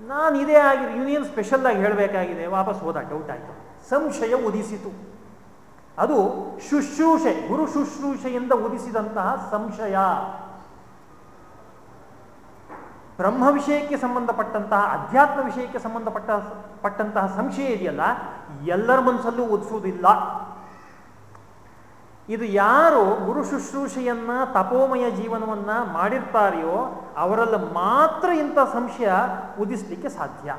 Speaker 1: ನಾನು ಇದೇ ಆಗಿ ಯೂನಿಯನ್ ಸ್ಪೆಷಲ್ ಆಗಿ ಹೇಳಬೇಕಾಗಿದೆ? ವಾಪಸ್ ಹೋದ ಡೌಟ್ ಆಯಿತು. ಸಂಶಯ ಉದಿಸಿತು. ಅದು ಶುಶ್ರೂಷೆ, ಗುರು ಶುಶ್ರೂಷೆಯಿಂದ ಉದಿಸಿದಂತಹ ಸಂಶಯ. ಬ್ರಹ್ಮ ವಿಷಯಕ್ಕೆ ಸಂಬಂಧಪಟ್ಟಂತಹ, ಅಧ್ಯಾತ್ಮ ವಿಷಯಕ್ಕೆ ಸಂಬಂಧಪಟ್ಟ, ಪಟ್ಟಂತಹ ಸಂಶಯ ಇದೆಯಲ್ಲ, ಎಲ್ಲರ ಮನಸ್ಸಲ್ಲೂ ಉದಿಸುವುದಿಲ್ಲ. ಇದು ಯಾರು ಗುರು ಶುಶ್ರೂಷೆಯನ್ನ, ತಪೋಮಯ ಜೀವನವನ್ನ ಮಾಡಿರ್ತಾರೆಯೋ ಅವರಲ್ಲಿ ಮಾತ್ರ ಇಂಥ ಸಂಶಯ ಉದಿಸ್ಲಿಕ್ಕೆ ಸಾಧ್ಯ.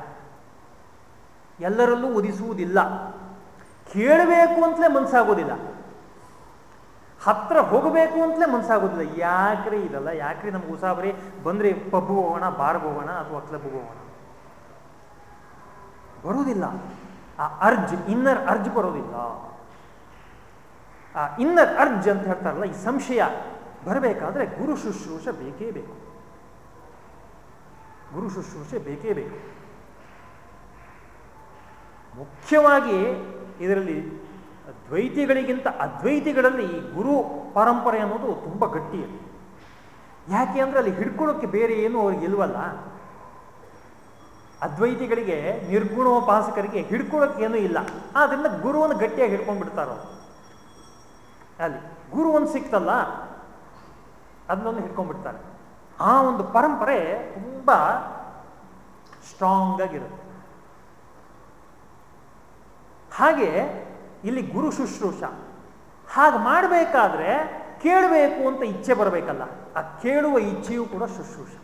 Speaker 1: ಎಲ್ಲರಲ್ಲೂ ಉದಿಸುವುದಿಲ್ಲ. ಕೇಳಬೇಕು ಅಂತಲೇ ಮನಸ್ಸಾಗೋದಿಲ್ಲ ಹತ್ರ ಹೋಗಬೇಕು ಅಂತಲೇ ಮನಸ್ಸಾಗೋದಿಲ್ಲ ಯಾಕ್ರಿ ಇದಲ್ಲ? ಯಾಕ್ರಿ ನಮ್ಗೆ ಉಸಾಬರಿ ಬಂದ್ರೆ ಪಬ್ ಹೋಗೋಣ ಬಾರ್ ಹೋಗೋಣ ಅಥವಾ ಕ್ಲಬ್ಗೆ ಹೋಗೋಣ? ಬರೋದಿಲ್ಲ. ಆ ಅರ್ಜ್, ಇನ್ನರ್ ಅರ್ಜ್ ಬರೋದಿಲ್ಲ. ಆ ಇನ್ನರ್ ಅರ್ಜ್ ಅಂತ ಹೇಳ್ತಾರಲ್ಲ, ಈ ಸಂಶಯ ಬರಬೇಕಾದ್ರೆ ಗುರು ಶುಶ್ರೂಷ ಬೇಕೇ ಬೇಕು. ಗುರು ಶುಶ್ರೂಷೆ ಬೇಕೇ ಬೇಕು. ಮುಖ್ಯವಾಗಿ ಇದರಲ್ಲಿ ದ್ವೈತಿಗಳಿಗಿಂತ ಅದ್ವೈತಿಗಳಲ್ಲಿ ಈ ಗುರು ಪರಂಪರೆ ಅನ್ನೋದು ತುಂಬ ಗಟ್ಟಿ ಯಾಕೆ ಅಂದರೆ ಅಲ್ಲಿ ಹಿಡ್ಕೊಳ್ಳೋಕ್ಕೆ ಬೇರೆ ಏನು ಅವ್ರಿಗೆ ಇಲ್ವಲ್ಲ? ಅದ್ವೈತಿಗಳಿಗೆ ನಿರ್ಗುಣೋಪಾಸಕರಿಗೆ ಹಿಡ್ಕೊಳ್ಳೋಕೆ ಏನೂ ಇಲ್ಲ. ಆದ್ದರಿಂದ ಗುರುವನ್ನು ಗಟ್ಟಿಯಾಗಿ ಹಿಡ್ಕೊಂಡು ಬಿಡ್ತಾರೋ ಅಲ್ಲಿ ಗುರು ಒಂದು ಸಿಕ್ತಲ್ಲ ಅದನ್ನೊಂದು ಹಿಡ್ಕೊಂಡ್ಬಿಡ್ತಾರೆ. ಆ ಒಂದು ಪರಂಪರೆ ತುಂಬ ಸ್ಟ್ರಾಂಗ್ ಆಗಿರುತ್ತೆ. ಹಾಗೆ ಇಲ್ಲಿ ಗುರು ಶುಶ್ರೂಷ. ಹಾಗೆ ಮಾಡಬೇಕಾದ್ರೆ ಕೇಳಬೇಕು ಅಂತ ಇಚ್ಛೆ ಬರಬೇಕಲ್ಲ, ಆ ಕೇಳುವ ಇಚ್ಛೆಯೂ ಕೂಡ ಶುಶ್ರೂಷ.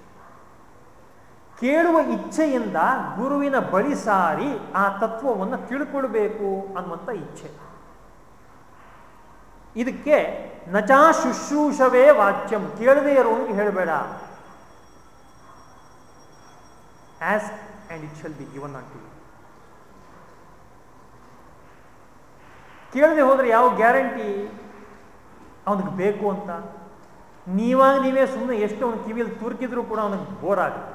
Speaker 1: ಕೇಳುವ ಇಚ್ಛೆಯಿಂದ ಗುರುವಿನ ಬಳಿ ಸಾರಿ ಆ ತತ್ವವನ್ನು ತಿಳ್ಕೊಳ್ಬೇಕು ಅನ್ನುವಂಥ ಇಚ್ಛೆ. ಇದಕ್ಕೆ ನಚಾ ಶುಶ್ರೂಷವೇ ವಾಚ್ಯಂ. ಕೇಳದೇ ಅಂತ ಹೇಳಬೇಡ. Ask and it shall be given aunty ಕೇಳದೆ ಹೋದ್ರೆ ಯಾವ ಗ್ಯಾರಂಟಿ? ಅವನಿಗೆ ಬೇಕು ಅಂತ. ನೀವಾಗ ನೀವೇ ಸುಮ್ಮನೆ ಎಷ್ಟು ಅವನ ಕಿವಿಯಲ್ಲಿ ತುರ್ಕಿದ್ರು ಕೂಡ ಅವನಿಗೆ ಬೋರ್ ಆಗುತ್ತೆ.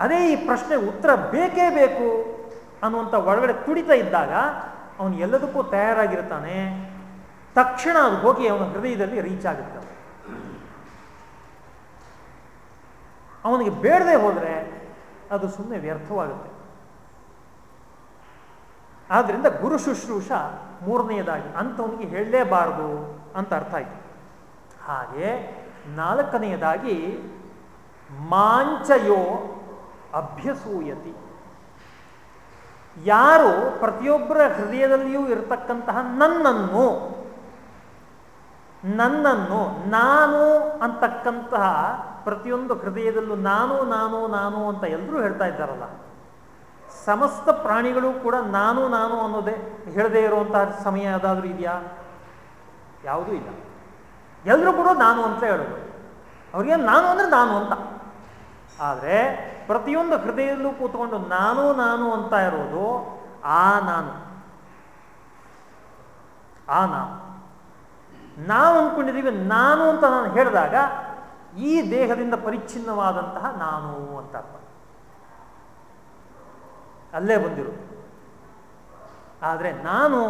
Speaker 1: ಅದೇ ಈ ಪ್ರಶ್ನೆ ಉತ್ತರ ಬೇಕೇ ಬೇಕು ಅನ್ನುವಂಥ ಒಳಗಡೆ ತುಡಿತಾ ಇದ್ದಾಗ ಅವನು ಎಲ್ಲದಕ್ಕೂ ತಯಾರಾಗಿರ್ತಾನೆ. ತಕ್ಷಣ ಅದು ಹೋಗಿ ಅವನ ಹೃದಯದಲ್ಲಿ ರೀಚ್ ಆಗುತ್ತೆ. ಅವನಿಗೆ ಬೇಡದೆ ಹೋದರೆ ಅದು ಸುಮ್ಮನೆ ವ್ಯರ್ಥವಾಗುತ್ತೆ. ಆದ್ದರಿಂದ ಗುರು ಶುಶ್ರೂಷ ಮೂರನೆಯದಾಗಿ ಅಂಥವನಿಗೆ ಹೇಳಲೇಬಾರದು ಅಂತ ಅರ್ಥ ಆಯಿತು. ಹಾಗೆ ನಾಲ್ಕನೆಯದಾಗಿ ಮಾಂಚಯೋ ಅಭ್ಯಸೂಯತಿ. ಯಾರು ಪ್ರತಿಯೊಬ್ಬರ ಹೃದಯದಲ್ಲಿಯೂ ಇರತಕ್ಕಂತಹ ನನ್ನನ್ನು ನನ್ನನ್ನು, ನಾನು ಅಂತಕ್ಕಂತಹ ಪ್ರತಿಯೊಂದು ಹೃದಯದಲ್ಲೂ ನಾನು ನಾನು ನಾನು ಅಂತ ಎಲ್ಲರೂ ಹೇಳ್ತಾ ಇದ್ದಾರಲ್ಲ. ಸಮಸ್ತ ಪ್ರಾಣಿಗಳು ಕೂಡ ನಾನು ನಾನು ಅನ್ನೋದೇ ಹೇಳದೇ ಇರುವಂತಹ ಸಮಯ ಯಾವುದಾದ್ರೂ ಇದೆಯಾ? ಯಾವುದೂ ಇಲ್ಲ. ಎಲ್ಲರೂ ಕೂಡ ನಾನು ಅಂತ ಹೇಳೋದು. ಅವ್ರಿಗೆ ನಾನು ಅಂದರೆ ನಾನು ಅಂತ. ಆದರೆ ಪ್ರತಿಯೊಂದು ಹೃದಯದಲ್ಲೂ ಕೂತ್ಕೊಂಡು ನಾನು ನಾನು ಅಂತ ಇರೋದು ಆ ನಾನು. ಆ ನಾನು. ನಾವು ಅಂದ್ಕೊಂಡಿದ್ದೀವಿ ನಾನು ಅಂತ ನಾನು ಹೇಳಿದಾಗ ಈ ದೇಹದಿಂದ ಪರಿಚ್ಛಿನ್ನವಾದಂತಹ ನಾನು ಅಂತ ಅರ್ಥ. ಅಲ್ಲೇ ಬಂದಿರು. ಆದರೆ ನಾನು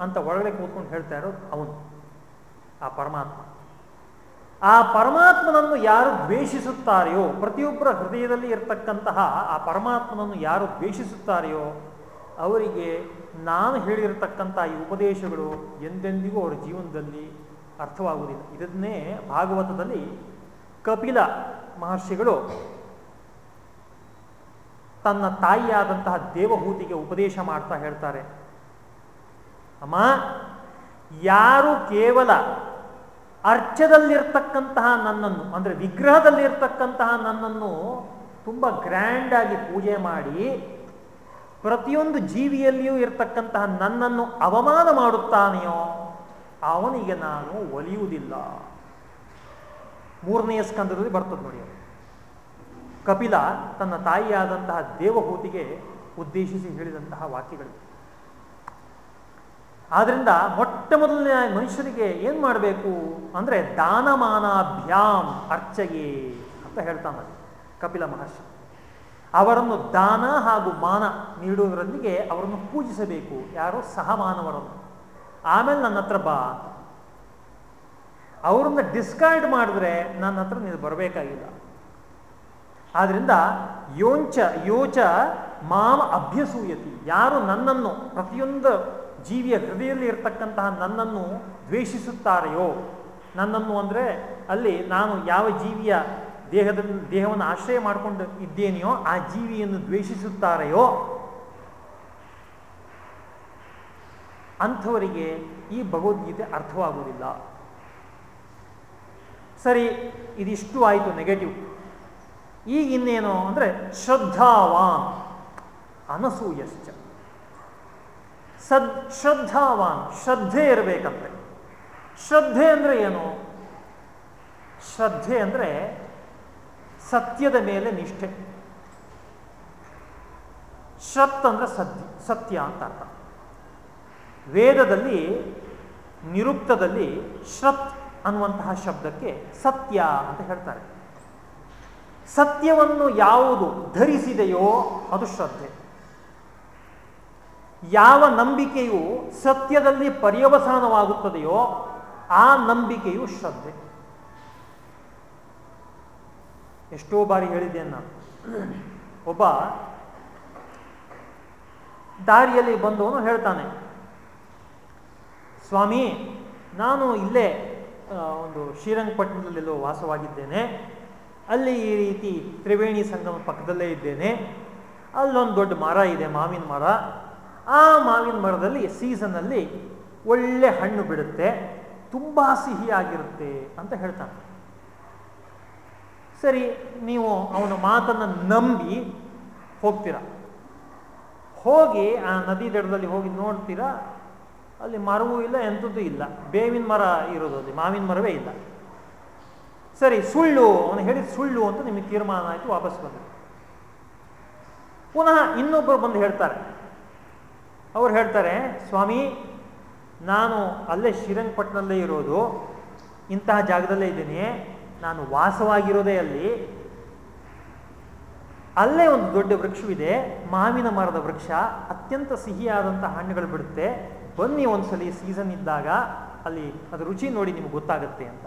Speaker 1: ಅಂತ ಒಳಗಡೆ ಕೂತ್ಕೊಂಡು ಹೇಳ್ತಾ ಇರೋದು ಅವನು, ಆ ಪರಮಾತ್ಮ. ಆ ಪರಮಾತ್ಮನನ್ನು ಯಾರು ದ್ವೇಷಿಸುತ್ತಾರೆಯೋ, ಪ್ರತಿಯೊಬ್ಬರ ಹೃದಯದಲ್ಲಿ ಇರತಕ್ಕಂತಹ ಆ ಪರಮಾತ್ಮನನ್ನು ಯಾರು ದ್ವೇಷಿಸುತ್ತಾರೆಯೋ, ಅವರಿಗೆ ನಾನು ಹೇಳಿರತಕ್ಕಂಥ ಈ ಉಪದೇಶಗಳು ಎಂದೆಂದಿಗೂ ಅವರ ಜೀವನದಲ್ಲಿ ಅರ್ಥವಾಗುವುದಿಲ್ಲ. ಇದನ್ನೇ ಭಾಗವತದಲ್ಲಿ ಕಪಿಲ ಮಹರ್ಷಿಗಳು ತನ್ನ ತಾಯಿಯಾದಂತಹ ದೇವಹೂತಿಗೆ ಉಪದೇಶ ಮಾಡ್ತಾ ಹೇಳ್ತಾರೆ. ಅಮ್ಮ, ಯಾರು ಕೇವಲ ಅರ್ಚದಲ್ಲಿರ್ತಕ್ಕಂತಹ ನನ್ನನ್ನು, ಅಂದರೆ ವಿಗ್ರಹದಲ್ಲಿರ್ತಕ್ಕಂತಹ ನನ್ನನ್ನು ತುಂಬ ಗ್ರ್ಯಾಂಡಾಗಿ ಪೂಜೆ ಮಾಡಿ ಪ್ರತಿಯೊಂದು ಜೀವಿಯಲ್ಲಿಯೂ ಇರತಕ್ಕಂತಹ ನನ್ನನ್ನು ಅವಮಾನ ಮಾಡುತ್ತಾನೆಯೋ, ಅವನಿಗೆ ನಾನು ಒಲಿಯುವುದಿಲ್ಲ. ಮೂರನೆಯ ಸ್ಕಂದದಲ್ಲಿ ಬರ್ತದೆ ನೋಡಿ ಕಪಿಲ ತನ್ನ ತಾಯಿಯಾದಂತಹ ದೇವಹೂತಿಗೆ ಉದ್ದೇಶಿಸಿ ಹೇಳಿದಂತಹ ವಾಕ್ಯಗಳು. ಆದ್ರಿಂದ ಮೊಟ್ಟ ಮೊದಲನೇ ಮನುಷ್ಯರಿಗೆ ಏನು ಮಾಡಬೇಕು ಅಂದರೆ ದಾನಮಾನಾಭ್ಯಾಮ್ ಅರ್ಚಗೆ ಅಂತ ಹೇಳ್ತಾನೆ ಕಪಿಲ ಮಹರ್ಷಿ. ಅವರನ್ನು ದಾನ ಹಾಗೂ ಮಾನ ನೀಡುವುದರೊಂದಿಗೆ ಅವರನ್ನು ಪೂಜಿಸಬೇಕು. ಯಾರೋ? ಸಹಮಾನವರನ್ನು ಆಮೇಲೆ ನನ್ನ ಹತ್ರ ಬಾ. ಅವರನ್ನು ಡಿಸ್ಕಾರ್ಡ್ ಮಾಡಿದ್ರೆ ನನ್ನ ಹತ್ರ ನೀನು ಬರಬೇಕಾಗಿಲ್ಲ. ಆದ್ರಿಂದ ಯೋಂಚ ಯೋಚ ಮಾಮ ಅಭ್ಯಸೂಯತಿ. ಯಾರು ನನ್ನನ್ನು ಪ್ರತಿಯೊಂದು ಜೀವಿಯ ಹೃದಯದಲ್ಲಿ ಇರತಕ್ಕಂತಹ ನನ್ನನ್ನು ದ್ವೇಷಿಸುತ್ತಾರೆಯೋ? ನನ್ನನ್ನು ಅಂದರೆ ಅಲ್ಲಿ ನಾನು ಯಾವ ಜೀವಿಯ ದೇಹದ, ದೇಹವನ್ನು ಆಶ್ರಯ ಮಾಡಿಕೊಂಡು ಇದ್ದೇನೆಯೋ ಆ ಜೀವಿಯನ್ನು ದ್ವೇಷಿಸುತ್ತಾರೆಯೋ? ಅಂಥವರಿಗೆ ಈ ಭಗವದ್ಗೀತೆ ಅರ್ಥವಾಗುವುದಿಲ್ಲ. ಸರಿ, ಇದಿಷ್ಟು ಆಯಿತು ನೆಗೆಟಿವ್ ಈಗ ಇನ್ನೇನು ಅಂದರೆ ಶ್ರದ್ಧಾವಾನ್ ಅನಸೂಯಶ್ಚ. ಸದ್ ಶ್ರದ್ಧಾವಾನ್, ಶ್ರದ್ಧೆ ಇರಬೇಕಂತೆ. ಶ್ರದ್ಧೆ ಅಂದರೆ ಏನು? ಶ್ರದ್ಧೆ ಅಂದರೆ ಸತ್ಯದ ಮೇಲೆ ನಿಷ್ಠೆ. ಶ್ರತ್ ಅಂದ್ರೆ ಸದ್ಯ, ಸತ್ಯ ಅಂತ ಅರ್ಥ. ವೇದದಲ್ಲಿ, ನಿರುಕ್ತದಲ್ಲಿ ಶ್ರತ್ ಅನ್ನುವಂತಹ ಶಬ್ದಕ್ಕೆ ಸತ್ಯ ಅಂತ ಹೇಳ್ತಾರೆ. ಸತ್ಯವನ್ನು ಯಾವುದು ಧರಿಸಿದೆಯೋ ಅದು ಶ್ರದ್ಧೆ. ಯಾವ ನಂಬಿಕೆಯು ಸತ್ಯದಲ್ಲಿ ಪರ್ಯವಸಾನವಾಗುತ್ತದೆಯೋ ಆ ನಂಬಿಕೆಯು ಶ್ರದ್ಧೆ. ಎಷ್ಟೋ ಬಾರಿ ಹೇಳಿದ್ದೇನೆ ನಾನು. ಒಬ್ಬ ದಾರಿಯಲ್ಲಿ ಬಂದವನು ಹೇಳ್ತಾನೆ, ಸ್ವಾಮಿ, ನಾನು ಇಲ್ಲೇ ಒಂದು ಶ್ರೀರಂಗಪಟ್ಟಣದಲ್ಲೆಲ್ಲೋ ವಾಸವಾಗಿದ್ದೇನೆ. ಅಲ್ಲಿ ಈ ರೀತಿ ತ್ರಿವೇಣಿ ಸಂಗಮ ಪಕ್ಕದಲ್ಲೇ ಇದ್ದೇನೆ. ಅಲ್ಲೊಂದು ದೊಡ್ಡ ಮರ ಇದೆ, ಮಾವಿನ ಮರ. ಆ ಮಾವಿನ ಮರದಲ್ಲಿ ಸೀಸನ್ನಲ್ಲಿ ಒಳ್ಳೆ ಹಣ್ಣು ಬಿಡುತ್ತೆ, ತುಂಬ ಸಿಹಿಯಾಗಿರುತ್ತೆ ಅಂತ ಹೇಳ್ತಾನೆ ಸರಿ, ನೀವು ಅವನ ಮಾತನ್ನು ನಂಬಿ ಹೋಗ್ತೀರ? ಹೋಗಿ ಆ ನದಿ ದಡದಲ್ಲಿ ಹೋಗಿ ನೋಡ್ತೀರಾ? ಅಲ್ಲಿ ಮರವೂ ಇಲ್ಲ ಎಂಥದ್ದು ಇಲ್ಲ. ಬೇವಿನ ಮರ ಇರೋದು ಅಲ್ಲಿ, ಮಾವಿನ ಮರವೇ ಇಲ್ಲ. ಸರಿ, ಸುಳ್ಳು, ಅವನು ಹೇಳಿದ ಸುಳ್ಳು ಅಂತ ನಿಮಗೆ ತೀರ್ಮಾನ ಆಯಿತು, ವಾಪಸ್ ಬಂದರು. ಪುನಃ ಇನ್ನೊಬ್ಬರು ಬಂದು ಹೇಳ್ತಾರೆ ಅವ್ರು ಹೇಳ್ತಾರೆ, ಸ್ವಾಮಿ, ನಾನು ಅಲ್ಲೇ ಶ್ರೀರಂಗಪಟ್ಟಣದಲ್ಲೇ ಇರೋದು, ಇಂತಹ ಜಾಗದಲ್ಲೇ ಇದ್ದೀನಿ, ನಾನು ವಾಸವಾಗಿರೋದೇ ಅಲ್ಲಿ. ಅಲ್ಲೇ ಒಂದು ದೊಡ್ಡ ವೃಕ್ಷವಿದೆ, ಮಾವಿನ ಮರದ ವೃಕ್ಷ, ಅತ್ಯಂತ ಸಿಹಿಯಾದಂಥ ಹಣ್ಣುಗಳು ಬಿಡುತ್ತೆ. ಬನ್ನಿ ಒಂದ್ಸಲಿ ಸೀಸನ್ ಇದ್ದಾಗ, ಅಲ್ಲಿ ಅದು ರುಚಿ ನೋಡಿ ನಿಮ್ಗೆ ಗೊತ್ತಾಗುತ್ತೆ ಅಂತ.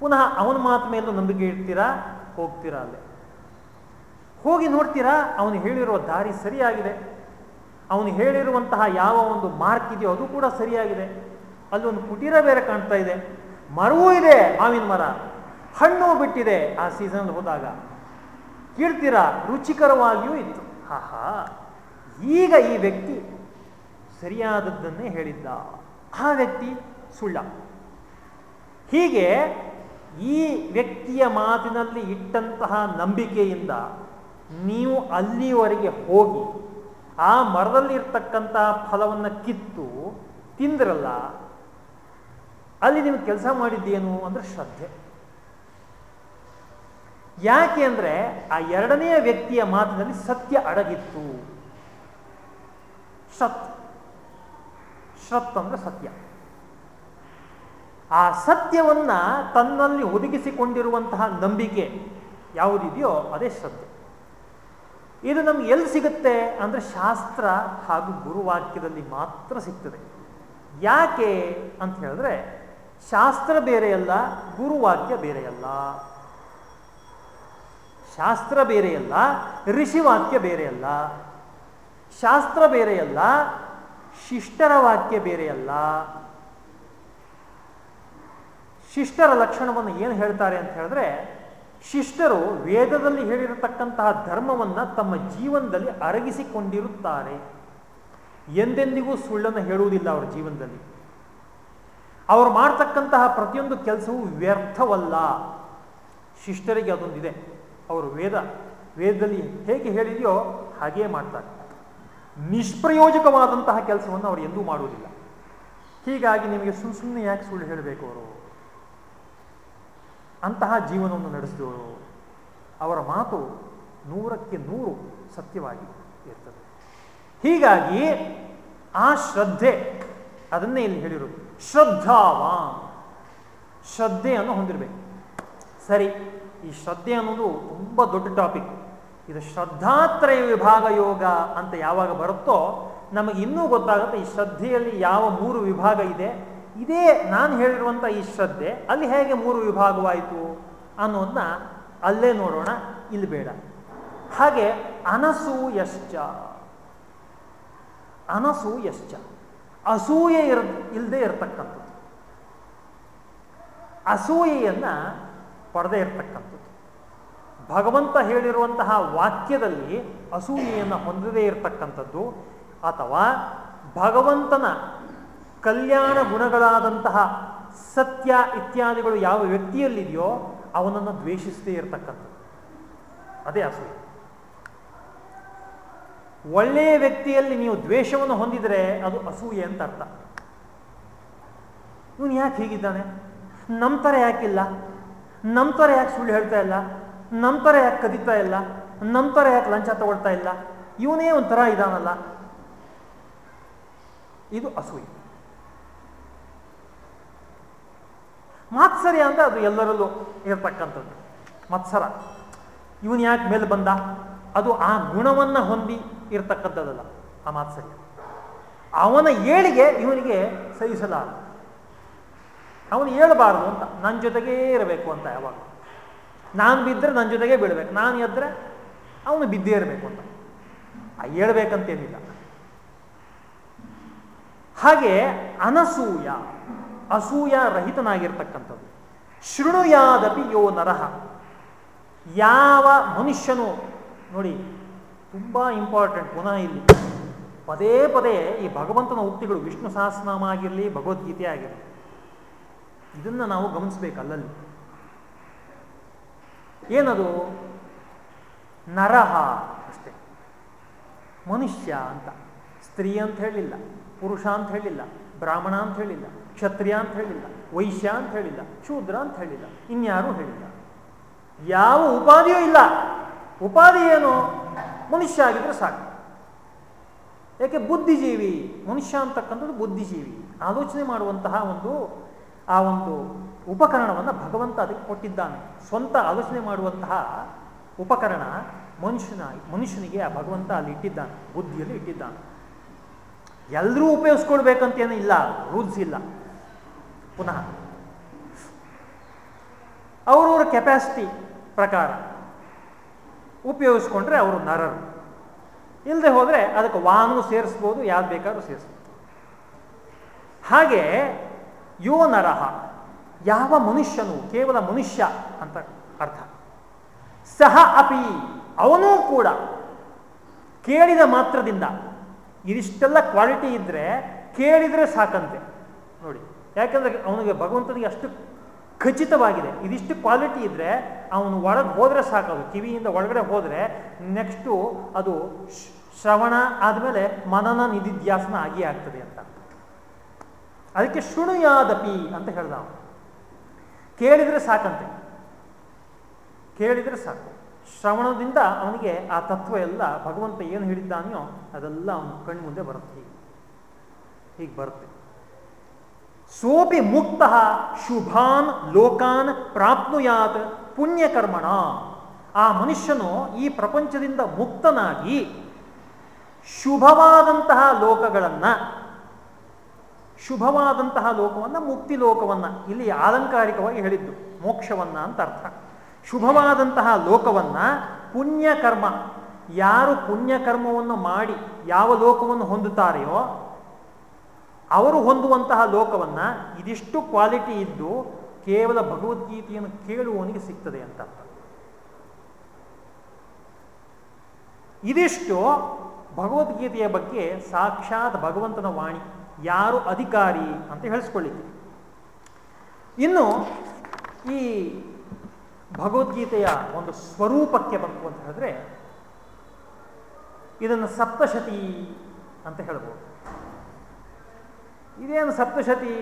Speaker 1: ಪುನಃ ಅವನ ಮಾತು ಮೇಲೂ ನಂಬಿಕೆ ಇಡ್ತೀರಾ? ಹೋಗ್ತೀರಾ ಅಲ್ಲೇ. ಹೋಗಿ ನೋಡ್ತೀರಾ, ಅವನು ಹೇಳಿರೋ ದಾರಿ ಸರಿಯಾಗಿದೆ. ಅವನು ಹೇಳಿರುವಂತಹ ಯಾವ ಒಂದು ಮಾರ್ಕ್ ಇದೆಯೋ ಅದು ಕೂಡ ಸರಿಯಾಗಿದೆ. ಅಲ್ಲಿ ಒಂದು ಕುಟೀರ ಬೇರೆ ಕಾಣ್ತಾ ಇದೆ. ಮರವೂ ಇದೆ ಮಾವಿನ ಮರ. ಹಣ್ಣು ಬಿಟ್ಟಿದೆ ಆ ಸೀಸನ್ ಹೋದಾಗ. ಕೀರ್ತಿರ ರುಚಿಕರವಾಗಿಯೂ ಇತ್ತು. ಹಾ ಹಾ ಈಗ ಈ ವ್ಯಕ್ತಿ ಸರಿಯಾದದ್ದನ್ನೇ ಹೇಳಿದ್ದ. ಆ ವ್ಯಕ್ತಿ ಸುಳ್ಳ. ಹೀಗೆ ಈ ವ್ಯಕ್ತಿಯ ಮಾತಿನಲ್ಲಿ ಇಟ್ಟಂತಹ ನಂಬಿಕೆಯಿಂದ ನೀವು ಅಲ್ಲಿವರೆಗೆ ಹೋಗಿ ಆ ಮರದಲ್ಲಿ ಇರ್ತಕ್ಕಂತಹ ಫಲವನ್ನು ಕಿತ್ತು ತಿಂದ್ರಲ್ಲ, ಅಲ್ಲಿ ನೀವು ಕೆಲಸ ಮಾಡಿದ್ದೇನು ಅಂದ್ರೆ ಶ್ರದ್ಧೆ. ಯಾಕೆ ಅಂದರೆ ಆ ಎರಡನೆಯ ವ್ಯಕ್ತಿಯ ಮಾತಿನಲ್ಲಿ ಸತ್ಯ ಅಡಗಿತ್ತು. ಸತ್ ಶ್ರತ್ ಅಂದ್ರೆ ಸತ್ಯ. ಆ ಸತ್ಯವನ್ನ ತನ್ನಲ್ಲಿ ಒದಗಿಸಿಕೊಂಡಿರುವಂತಹ ನಂಬಿಕೆ ಯಾವುದಿದೆಯೋ ಅದೇ ಶ್ರದ್ಧೆ. ಇದು ನಮ್ಗೆ ಎಲ್ಲಿ ಸಿಗುತ್ತೆ ಅಂದ್ರೆ ಶಾಸ್ತ್ರ ಹಾಗೂ ಗುರುವಾಕ್ಯದಲ್ಲಿ ಮಾತ್ರ ಸಿಗ್ತದೆ. ಯಾಕೆ ಅಂತ ಹೇಳಿದ್ರೆ ಶಾಸ್ತ್ರ ಬೇರೆಯಲ್ಲ, ಗುರುವಾಕ್ಯ ಬೇರೆಯಲ್ಲ. ಶಾಸ್ತ್ರ ಬೇರೆಯಲ್ಲ, ಋಷಿವಾಕ್ಯ ಬೇರೆಯಲ್ಲ. ಶಾಸ್ತ್ರ ಬೇರೆಯಲ್ಲ ಶಿಷ್ಟರ ವಾಕ್ಯ ಬೇರೆಯಲ್ಲ. ಶಿಷ್ಟರ ಲಕ್ಷಣವನ್ನು ಏನು ಹೇಳ್ತಾರೆ ಅಂತ ಹೇಳಿದ್ರೆ ಶಿಷ್ಟರು ವೇದದಲ್ಲಿ ಹೇಳಿರತಕ್ಕಂತಹ ಧರ್ಮವನ್ನ ತಮ್ಮ ಜೀವನದಲ್ಲಿ ಅರಗಿಸಿಕೊಂಡಿರುತ್ತಾರೆ. ಎಂದೆಂದಿಗೂ ಸುಳ್ಳನ್ನು ಹೇಳುವುದಿಲ್ಲ ಅವರ ಜೀವನದಲ್ಲಿ. ಅವರು ಮಾಡ್ತಕ್ಕಂತಹ ಪ್ರತಿಯೊಂದು ಕೆಲಸವೂ ವ್ಯರ್ಥವಲ್ಲ. ಶಿಷ್ಟರಿಗೆ ಅದೊಂದಿದೆ. ಅವರು ವೇದ, ವೇದದಲ್ಲಿ ಹೇಗೆ ಹೇಳಿದೆಯೋ ಹಾಗೇ ಮಾಡ್ತಾರೆ. ನಿಷ್ಪ್ರಯೋಜಕವಾದಂತಹ ಕೆಲಸವನ್ನು ಅವರು ಎಂದೂ ಮಾಡುವುದಿಲ್ಲ. ಹೀಗಾಗಿ ನಿಮಗೆ ಸುಮ್ಮನೆ ಸುಮ್ಮನೆ ಯಾಕೆ ಸುಳ್ಳು ಹೇಳಬೇಕು ಅವರು? ಅಂತಹ ಜೀವನವನ್ನು ನಡೆಸಿದವರು ಅವರ ಮಾತು ನೂರಕ್ಕೆ ನೂರು ಸತ್ಯವಾಗಿ ಇರ್ತದೆ. ಹೀಗಾಗಿ ಆ ಶ್ರದ್ಧೆ, ಅದನ್ನೇ ಇಲ್ಲಿ ಹೇಳಿರೋದು, ಶ್ರದ್ಧಾವಾನ್. ಶ್ರದ್ಧೆಯನ್ನು ಹೊಂದಿರಬೇಕು. ಸರಿ, ಈ ಶ್ರದ್ಧೆ ಅನ್ನೋದು ತುಂಬ ದೊಡ್ಡ ಟಾಪಿಕ್ ಇದು ಶ್ರದ್ಧಾತ್ರಯ ವಿಭಾಗ ಯೋಗ ಅಂತ ಯಾವಾಗ ಬರುತ್ತೋ ನಮಗೆ ಇನ್ನೂ ಗೊತ್ತಾಗುತ್ತೆ ಈ ಶ್ರದ್ಧೆಯಲ್ಲಿ ಯಾವ ಮೂರು ವಿಭಾಗ ಇದೆ. ಇದೇ ನಾನು ಹೇಳಿರುವಂಥ ಈ ಶ್ರದ್ಧೆ, ಅಲ್ಲಿ ಹೇಗೆ ಮೂರು ವಿಭಾಗವಾಯಿತು ಅನ್ನೋದನ್ನ ಅಲ್ಲೇ ನೋಡೋಣ, ಇಲ್ಲಿ ಬೇಡ. ಹಾಗೆ ಅನಸೂಯಶ್ಚ. ಅನಸೂಯಶ್ಚ. ಅಸೂಯೆ ಇರ ಇಲ್ಲದೆ ಇರತಕ್ಕಂಥದ್ದು. ಅಸೂಯೆಯನ್ನ ಪಡೆದೇ ಇರತಕ್ಕಂಥದ್ದು. ಭಗವಂತ ಹೇಳಿರುವಂತಹ ವಾಕ್ಯದಲ್ಲಿ ಅಸೂಯೆಯನ್ನು ಹೊಂದದೇ ಇರತಕ್ಕಂಥದ್ದು, ಅಥವಾ ಭಗವಂತನ ಕಲ್ಯಾಣ ಗುಣಗಳಾದಂತಹ ಸತ್ಯ ಇತ್ಯಾದಿಗಳು ಯಾವ ವ್ಯಕ್ತಿಯಲ್ಲಿದೆಯೋ ಅವನನ್ನು ದ್ವೇಷಿಸದೇ ಇರತಕ್ಕಂಥದ್ದು. ಅದೇ ಅಸೂಯೆ ಒಳ್ಳೆಯ ವ್ಯಕ್ತಿಯಲ್ಲಿ ನೀವು ದ್ವೇಷವನ್ನು ಹೊಂದಿದರೆ ಅದು ಅಸೂಯೆ ಅಂತ ಅರ್ಥ. ಇವನು ಯಾಕೆ ಹೀಗಿದ್ದಾನೆ? ನಮ್ಮ ಥರ ಯಾಕಿಲ್ಲ? ನಮ್ಮ ಥರ ಯಾಕೆ ಸುಳ್ಳು ಹೇಳ್ತಾ ಇಲ್ಲ? ನಮ್ಮ ಥರ ಯಾಕೆ ಕದೀತಾ ಇಲ್ಲ? ನಮ್ಮ ಥರ ಯಾಕೆ ಲಂಚ ತಗೊಳ್ತಾ ಇಲ್ಲ? ಇವನೇ ಒಂಥರ ಇದಾನಲ್ಲ. ಇದು ಅಸೂಯೆ. ಮಾತ್ಸರ್ಯ ಅಂತ ಅದು ಎಲ್ಲರಲ್ಲೂ ಇರತಕ್ಕಂಥದ್ದು. ಮತ್ಸರ. ಇವನು ಯಾಕೆ ಮೇಲೆ ಬಂದ? ಅದು ಆ ಗುಣವನ್ನು ಹೊಂದಿ ಇರತಕ್ಕಂಥದ್ದಲ್ಲ, ಆ ಮಾತ್ಸರ್ಯ. ಅವನ ಏಳಿಗೆ ಇವನಿಗೆ ಸಹಿಸಲಾರ. ಅವನು ಹೇಳಬಾರದು ಅಂತ ನನ್ನ ಜೊತೆಗೇ ಇರಬೇಕು ಅಂತ ಯಾವಾಗ. ನಾನು ಬಿದ್ದರೆ ನನ್ನ ಜೊತೆಗೆ ಬೀಳಬೇಕು. ನಾನು ಎದ್ದರೆ ಅವನು ಬಿದ್ದೇ ಇರಬೇಕು ಅಂತ. ಆ ಹೇಳ್ಬೇಕಂತೇನಿಲ್ಲ ಹಾಗೆ ಅನಸೂಯ. ಅಸೂಯ ರಹಿತನಾಗಿರ್ತಕ್ಕಂಥದ್ದು ಶೃಣುಯಾದಪಿ ಯೋ ನರಹ ಯಾವ ಮನುಷ್ಯನು, ನೋಡಿ, ತುಂಬ ಇಂಪಾರ್ಟೆಂಟ್ ಪುನಃ ಇಲ್ಲಿ ಪದೇ ಪದೇ ಈ ಭಗವಂತನ ಉಕ್ತಿಗಳು ವಿಷ್ಣು ಸಹಸ್ರನಾಮ ಆಗಿರಲಿ ಭಗವದ್ಗೀತೆ ಆಗಿರಲಿ, ಇದನ್ನು ನಾವು ಗಮನಿಸ್ಬೇಕು ಅಲ್ಲಲ್ಲಿ. ಏನದು? ನರಹ ಅಷ್ಟೇ. ಮನುಷ್ಯ ಅಂತ, ಸ್ತ್ರೀ ಅಂತ ಹೇಳಿಲ್ಲ, ಪುರುಷ ಅಂತ ಹೇಳಿಲ್ಲ, ಬ್ರಾಹ್ಮಣ ಅಂತ ಹೇಳಿಲ್ಲ. ಕ್ಷತ್ರಿಯ ಅಂತ ಹೇಳಿಲ್ಲ, ವೈಶ್ಯ ಅಂತ ಹೇಳಿಲ್ಲ, ಶೂದ್ರ ಅಂತ ಹೇಳಿಲ್ಲ, ಇನ್ಯಾರೂ ಹೇಳಿಲ್ಲ. ಯಾವ ಉಪಾಧಿಯೂ ಇಲ್ಲ. ಉಪಾಧಿ ಏನು? ಮನುಷ್ಯ ಆಗಿದ್ರೆ ಸಾಕು. ಯಾಕೆ? ಬುದ್ಧಿಜೀವಿ. ಮನುಷ್ಯ ಅಂತಕ್ಕಂಥದ್ದು ಬುದ್ಧಿಜೀವಿ. ಆಲೋಚನೆ ಮಾಡುವಂತಹ ಒಂದು, ಆ ಒಂದು ಉಪಕರಣವನ್ನು ಭಗವಂತ ಅದಕ್ಕೆ ಕೊಟ್ಟಿದ್ದಾನೆ. ಸ್ವಂತ ಆಲೋಚನೆ ಮಾಡುವಂತಹ ಉಪಕರಣ ಮನುಷ್ಯನ, ಮನುಷ್ಯನಿಗೆ ಆ ಭಗವಂತ ಅಲ್ಲಿ ಇಟ್ಟಿದ್ದಾನೆ, ಬುದ್ಧಿಯಲ್ಲಿ ಇಟ್ಟಿದ್ದಾನೆ. ಎಲ್ಲರೂ ಉಪಯೋಗಿಸ್ಕೊಳ್ಬೇಕಂತೇನೂ ಇಲ್ಲ, ರೂಲ್ಸ್ ಇಲ್ಲ. ಪುನಃ. ಅವರವರ ಕೆಪಾಸಿಟಿ ಪ್ರಕಾರ ಉಪಯೋಗಿಸ್ಕೊಂಡ್ರೆ ಅವರು ನರರು. ಇಲ್ಲದೆ ಹೋದರೆ ಅದಕ್ಕೆ ವಾನು ಸೇರಿಸ್ಬೋದು, ಯಾವ್ದು ಬೇಕಾದ್ರೂ ಸೇರಿಸ್ಬೋದು. ಹಾಗೆ ಯೋ ನರಹ ಯಾವ ಮನುಷ್ಯನು, ಕೇವಲ ಮನುಷ್ಯ ಅಂತ ಅರ್ಥ. ಸಹ ಅಪಿ, ಅವನೂ ಕೂಡ ಕೇಳಿದ ಮಾತ್ರದಿಂದ, ಇದಿಷ್ಟೆಲ್ಲ ಕ್ವಾಲಿಟಿ ಇದ್ದರೆ ಕೇಳಿದರೆ ಸಾಕಂತೆ. ಯಾಕಂದರೆ ಅವನಿಗೆ ಭಗವಂತನಿಗೆ ಅಷ್ಟು ಖಚಿತವಾಗಿದೆ. ಇದಿಷ್ಟು ಕ್ವಾಲಿಟಿ ಇದ್ದರೆ ಅವನು ಒಳಗೆ ಹೋದರೆ ಸಾಕದು ಕಿವಿಯಿಂದ ಒಳಗಡೆ ಹೋದರೆ ನೆಕ್ಸ್ಟು ಅದು ಶ್ರವಣ ಆದಮೇಲೆ ಮನನ ನಿಧಿಧ್ಯಾಸನ ಆಗಿ ಆಗ್ತದೆ ಅಂತ. ಅದಕ್ಕೆ ಶೃಣುಯಾದಪಿ ಅಂತ ಹೇಳ್ದ ಅವನು. ಕೇಳಿದರೆ ಸಾಕಂತೆ. ಕೇಳಿದರೆ ಸಾಕು. ಶ್ರವಣದಿಂದ ಅವನಿಗೆ ಆ ತತ್ವ ಎಲ್ಲ ಭಗವಂತ ಏನು ಹೇಳಿದ್ದಾನೆಯೋ ಅದೆಲ್ಲ ಅವನು ಕಣ್ಣು ಮುಂದೆ ಬರುತ್ತೆ. ಹೀಗೆ. ಹೀಗೆ ಬರುತ್ತೆ. ಸೋಪಿ ಮುಕ್ತ ಶುಭಾನ್ ಲೋಕಾನ್ ಪ್ರಾಪ್ನುಯಾತ್ ಪುಣ್ಯಕರ್ಮಣ. ಆ ಮನುಷ್ಯನು ಈ ಪ್ರಪಂಚದಿಂದ ಮುಕ್ತನಾಗಿ ಶುಭವಾದಂತಹ ಲೋಕಗಳನ್ನು, ಶುಭವಾದಂತಹ ಲೋಕವನ್ನು, ಮುಕ್ತಿ ಲೋಕವನ್ನು, ಇಲ್ಲಿ ಆಲಂಕಾರಿಕವಾಗಿ ಹೇಳಿದ್ದು ಮೋಕ್ಷವನ್ನ ಅಂತ ಅರ್ಥ. ಶುಭವಾದಂತಹ ಲೋಕವನ್ನು ಪುಣ್ಯಕರ್ಮ, ಯಾರು ಪುಣ್ಯಕರ್ಮವನ್ನು ಮಾಡಿ ಯಾವ ಲೋಕವನ್ನು ಹೊಂದುತ್ತಾರೆಯೋ ಅವರು ಹೊಂದುವಂತಹ ಲೋಕವನ್ನು ಇದಿಷ್ಟು ಕ್ವಾಲಿಟಿ ಇದ್ದು ಕೇವಲ ಭಗವದ್ಗೀತೆಯನ್ನು ಕೇಳುವವನಿಗೆ ಸಿಗ್ತದೆ ಅಂತ ಇದಿಷ್ಟು ಭಗವದ್ಗೀತೆಯ ಬಗ್ಗೆ ಸಾಕ್ಷಾತ್ ಭಗವಂತನ ವಾಣಿ, ಯಾರು ಅಧಿಕಾರಿ ಅಂತ ಹೇಳಿಸ್ಕೊಳ್ಳಿದ್ದೀವಿ ಇನ್ನು ಈ ಭಗವದ್ಗೀತೆಯ ಒಂದು ಸ್ವರೂಪಕ್ಕೆ ಬಂತು ಅಂತ ಹೇಳಿದ್ರೆ ಇದನ್ನು ಸಪ್ತಶತಿ ಅಂತ ಹೇಳ್ಬೋದು. ಇದೇನು ಸಪ್ತಶತಿ?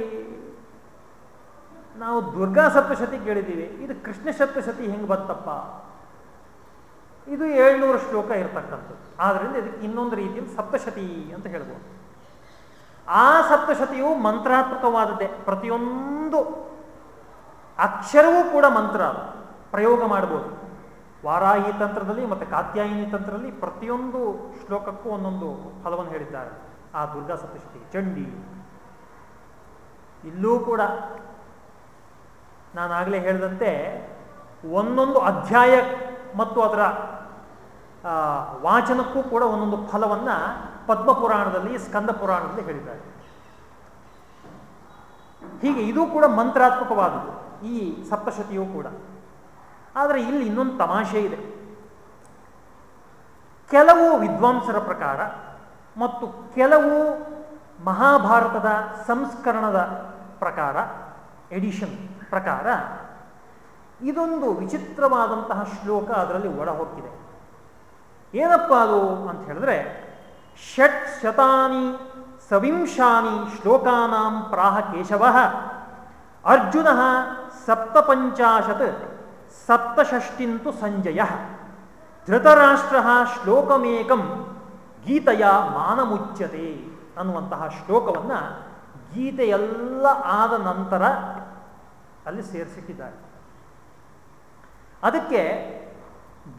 Speaker 1: ನಾವು ದುರ್ಗಾ ಸಪ್ತಶತಿ ಕೇಳಿದ್ದೀವಿ. ಇದು ಕೃಷ್ಣ ಸಪ್ತಶತಿ ಹೆಂಗೆ ಬಂತಪ್ಪ? ಇದು ಏಳ್ನೂರು ಶ್ಲೋಕ ಇರತಕ್ಕಂಥದ್ದು. ಆದ್ರಿಂದ ಇದಕ್ಕೆ ಇನ್ನೊಂದು ರೀತಿಯಲ್ಲಿ ಸಪ್ತಶತಿ ಅಂತ ಹೇಳ್ಬೋದು. ಆ ಸಪ್ತಶತಿಯು ಮಂತ್ರಾತ್ಮಕವಾದದ್ದೇ. ಪ್ರತಿಯೊಂದು ಅಕ್ಷರವೂ ಕೂಡ ಮಂತ್ರ ಪ್ರಯೋಗ ಮಾಡ್ಬೋದು. ವಾರಾಹಿ ತಂತ್ರದಲ್ಲಿ ಮತ್ತು ಕಾತ್ಯಾಯಿನಿ ತಂತ್ರದಲ್ಲಿ ಪ್ರತಿಯೊಂದು ಶ್ಲೋಕಕ್ಕೂ ಒಂದೊಂದು ಫಲವನ್ನು ಹೇಳಿದ್ದಾರೆ. ಆ ದುರ್ಗಾ ಸಪ್ತಶತಿ, ಚಂಡಿ. ಇಲ್ಲೂ ಕೂಡ ನಾನಾಗಲೇ ಹೇಳಿದಂತೆ ಒಂದೊಂದು ಅಧ್ಯಾಯ ಮತ್ತು ಅದರ ವಾಚನಕ್ಕೂ ಕೂಡ ಒಂದೊಂದು ಫಲವನ್ನು ಪದ್ಮ ಪುರಾಣದಲ್ಲಿ ಸ್ಕಂದ ಪುರಾಣದಲ್ಲಿ ಹೇಳಿದ್ದಾರೆ. ಹೀಗೆ ಇದು ಕೂಡ ಮಂತ್ರಾತ್ಮಕವಾದದ್ದು, ಈ ಸಪ್ತಶತಿಯೂ ಕೂಡ. ಆದರೆ ಇಲ್ಲಿ ಇನ್ನೊಂದು ತಮಾಷೆ ಇದೆ. ಕೆಲವು ವಿದ್ವಾಂಸರ ಪ್ರಕಾರ ಮತ್ತು ಕೆಲವು ಮಹಾಭಾರತದ ಸಂಸ್ಕರಣದ ಪ್ರಕಾರ ಎಡಿಷನ್ ಪ್ರಕಾರ, ಇದೊಂದು ವಿಚಿತ್ರವಾದಂತಹ ಶ್ಲೋಕ ಅದರಲ್ಲಿ ಒಳ ಹೋಗ್ತಿದೆ ಏನಪ್ಪ ಅದು ಅಂತ ಹೇಳಿದ್ರೆ, ಷಟ್ ಶತಾನಿ ಸವಿಂಶಾನಿ ಶ್ಲೋಕಾನಾಂ ಪ್ರಾಹ ಕೇಶವ ಅರ್ಜುನ ಸಪ್ತಪಂಚಾಶತ್ ಸಪ್ತಷಷ್ಟಿಂತು ಸಂಜಯ ಧೃತರಾಷ್ಟ್ರ ಶ್ಲೋಕಮೇಕಂ ಗೀತೆಯ ಮಾನಮುಚ್ಯತೆ. ಅನ್ನುವಂತಹ ಶ್ಲೋಕವನ್ನು ಗೀತೆಯೆಲ್ಲ ಆದ ನಂತರ ಅಲ್ಲಿ ಸೇರಿಸಿಟ್ಟಿದ್ದಾರೆ. ಅದಕ್ಕೆ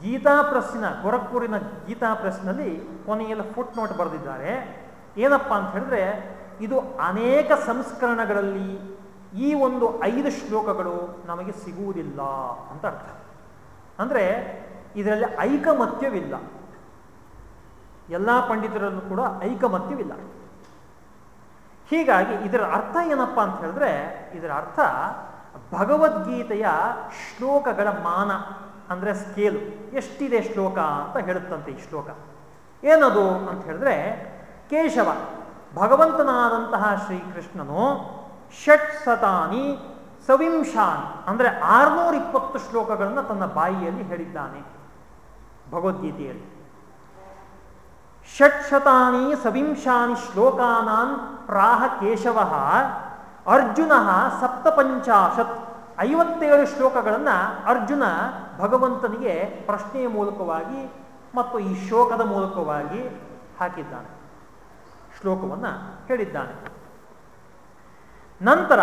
Speaker 1: ಗೀತಾ ಪ್ರಶ್ನ ಗೋರಖ್ಪುರಿನ ಗೀತಾ ಪ್ರೆಸ್ನಲ್ಲಿ ಕೊನೆಯಲ್ಲಿ ಫುಟ್ ನೋಟ್ ಬರೆದಿದ್ದಾರೆ. ಏನಪ್ಪಾ ಅಂತ ಹೇಳಿದ್ರೆ, ಇದು ಅನೇಕ ಸಂಸ್ಕರಣಗಳಲ್ಲಿ ಈ ಒಂದು ಐದು ಶ್ಲೋಕಗಳು ನಮಗೆ ಸಿಗುವುದಿಲ್ಲ ಅಂತ ಅರ್ಥ. ಅಂದರೆ ಇದರಲ್ಲಿ ಐಕಮತ್ಯವಿಲ್ಲ. ಎಲ್ಲ ಪಂಡಿತರಲ್ಲೂ ಕೂಡ ಐಕಮತ್ಯವಿಲ್ಲ. ಹೀಗಾಗಿ ಇದರ ಅರ್ಥ ಏನಪ್ಪ ಅಂತ ಹೇಳಿದ್ರೆ, ಇದರ ಅರ್ಥ ಭಗವದ್ಗೀತೆಯ ಶ್ಲೋಕಗಳ ಮಾನ ಅಂದರೆ ಸ್ಕೇಲು ಎಷ್ಟಿದೆ ಶ್ಲೋಕ ಅಂತ ಹೇಳುತ್ತಂತೆ ಈ ಶ್ಲೋಕ. ಏನದು ಅಂತ ಹೇಳಿದ್ರೆ, ಕೇಶವ, ಭಗವಂತನಾದಂತಹ ಶ್ರೀಕೃಷ್ಣನು ಷಟ್ ಸತಾನಿ ಸವಿಂಶಾನ್ ಅಂದರೆ ಆರ್ನೂರ ಇಪ್ಪತ್ತು ಶ್ಲೋಕಗಳನ್ನು ತನ್ನ ಬಾಯಿಯಲ್ಲಿ ಹೇಳಿದ್ದಾನೆ ಭಗವದ್ಗೀತೆಯಲ್ಲಿ. ಷಟ್ಶತಾನಿ ಸವಿಂಶಾನಿ ಶ್ಲೋಕಾನಾನ್ ಪ್ರಾಹ ಕೇಶವ ಅರ್ಜುನ ಸಪ್ತಪಂಚಾಶತ್ ಐವತ್ತೇಳು ಶ್ಲೋಕಗಳನ್ನು ಅರ್ಜುನ ಭಗವಂತನಿಗೆ ಪ್ರಶ್ನೆಯ ಮೂಲಕವಾಗಿ ಮತ್ತು ಈ ಶ್ಲೋಕದ ಮೂಲಕವಾಗಿ ಹಾಕಿದ್ದಾನೆ. ಶ್ಲೋಕವನ್ನು ಹೇಳಿದ್ದಾನೆ. ನಂತರ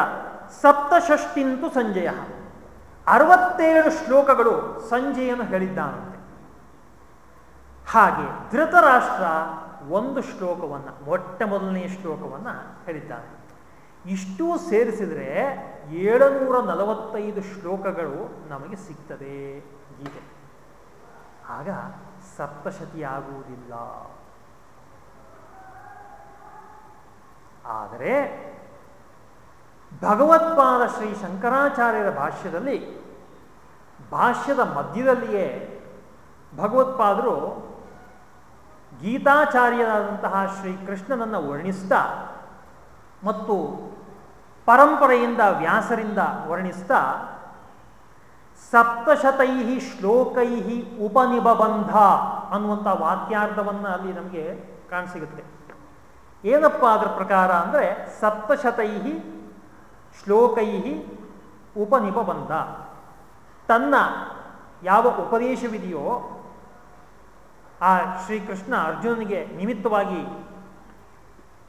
Speaker 1: ಸಪ್ತಷಷ್ಟಿಂತು ಸಂಜಯ. ಅರವತ್ತೇಳು ಶ್ಲೋಕಗಳು ಸಂಜೆಯನ್ನು ಹೇಳಿದ್ದಾನಂತೆ. ಹಾಗೆ ಧೃತರಾಷ್ಟ್ರ ಒಂದು ಶ್ಲೋಕವನ್ನು, ಮೊಟ್ಟ ಮೊದಲನೆಯ ಶ್ಲೋಕವನ್ನು ಹೇಳಿದ್ದಾನೆ ಇಷ್ಟೂ ಸೇರಿಸಿದರೆ ಏಳುನೂರ ನಲವತ್ತೈದು ಶ್ಲೋಕಗಳು ನಮಗೆ ಸಿಗ್ತದೆ ಗೀತೆ. ಆಗ ಸಪ್ತಶತಿ ಆಗುವುದಿಲ್ಲ. ಆದರೆ ಭಗವತ್ಪಾದ ಶ್ರೀ ಶಂಕರಾಚಾರ್ಯರ ಭಾಷ್ಯದಲ್ಲಿ, ಭಾಷ್ಯದ ಮಧ್ಯದಲ್ಲಿಯೇ ಭಗವತ್ಪಾದರು ಗೀತಾಚಾರ್ಯನಾದಂತಹ ಶ್ರೀಕೃಷ್ಣನನ್ನು ವರ್ಣಿಸ್ತಾ ಮತ್ತು ಪರಂಪರೆಯಿಂದ ವ್ಯಾಸರಿಂದ ವರ್ಣಿಸ್ತಾ ಸಪ್ತಶತೈ ಶ್ಲೋಕೈ ಉಪನಿಬಂಧ ಅನ್ನುವಂಥ ವಾಕ್ಯಾರ್ಥವನ್ನು ಅಲ್ಲಿ ನಮಗೆ ಕಾಣಸಿಗುತ್ತೆ ಏನಪ್ಪ ಅದರ ಪ್ರಕಾರ ಅಂದರೆ ಸಪ್ತಶತೈ ಶ್ಲೋಕೈ ಉಪನಿಬಂಧ. ತನ್ನ ಯಾವ ಉಪದೇಶವಿದೆಯೋ ಆ ಶ್ರೀಕೃಷ್ಣ ಅರ್ಜುನನಿಗೆ ನಿಮಿತ್ತವಾಗಿ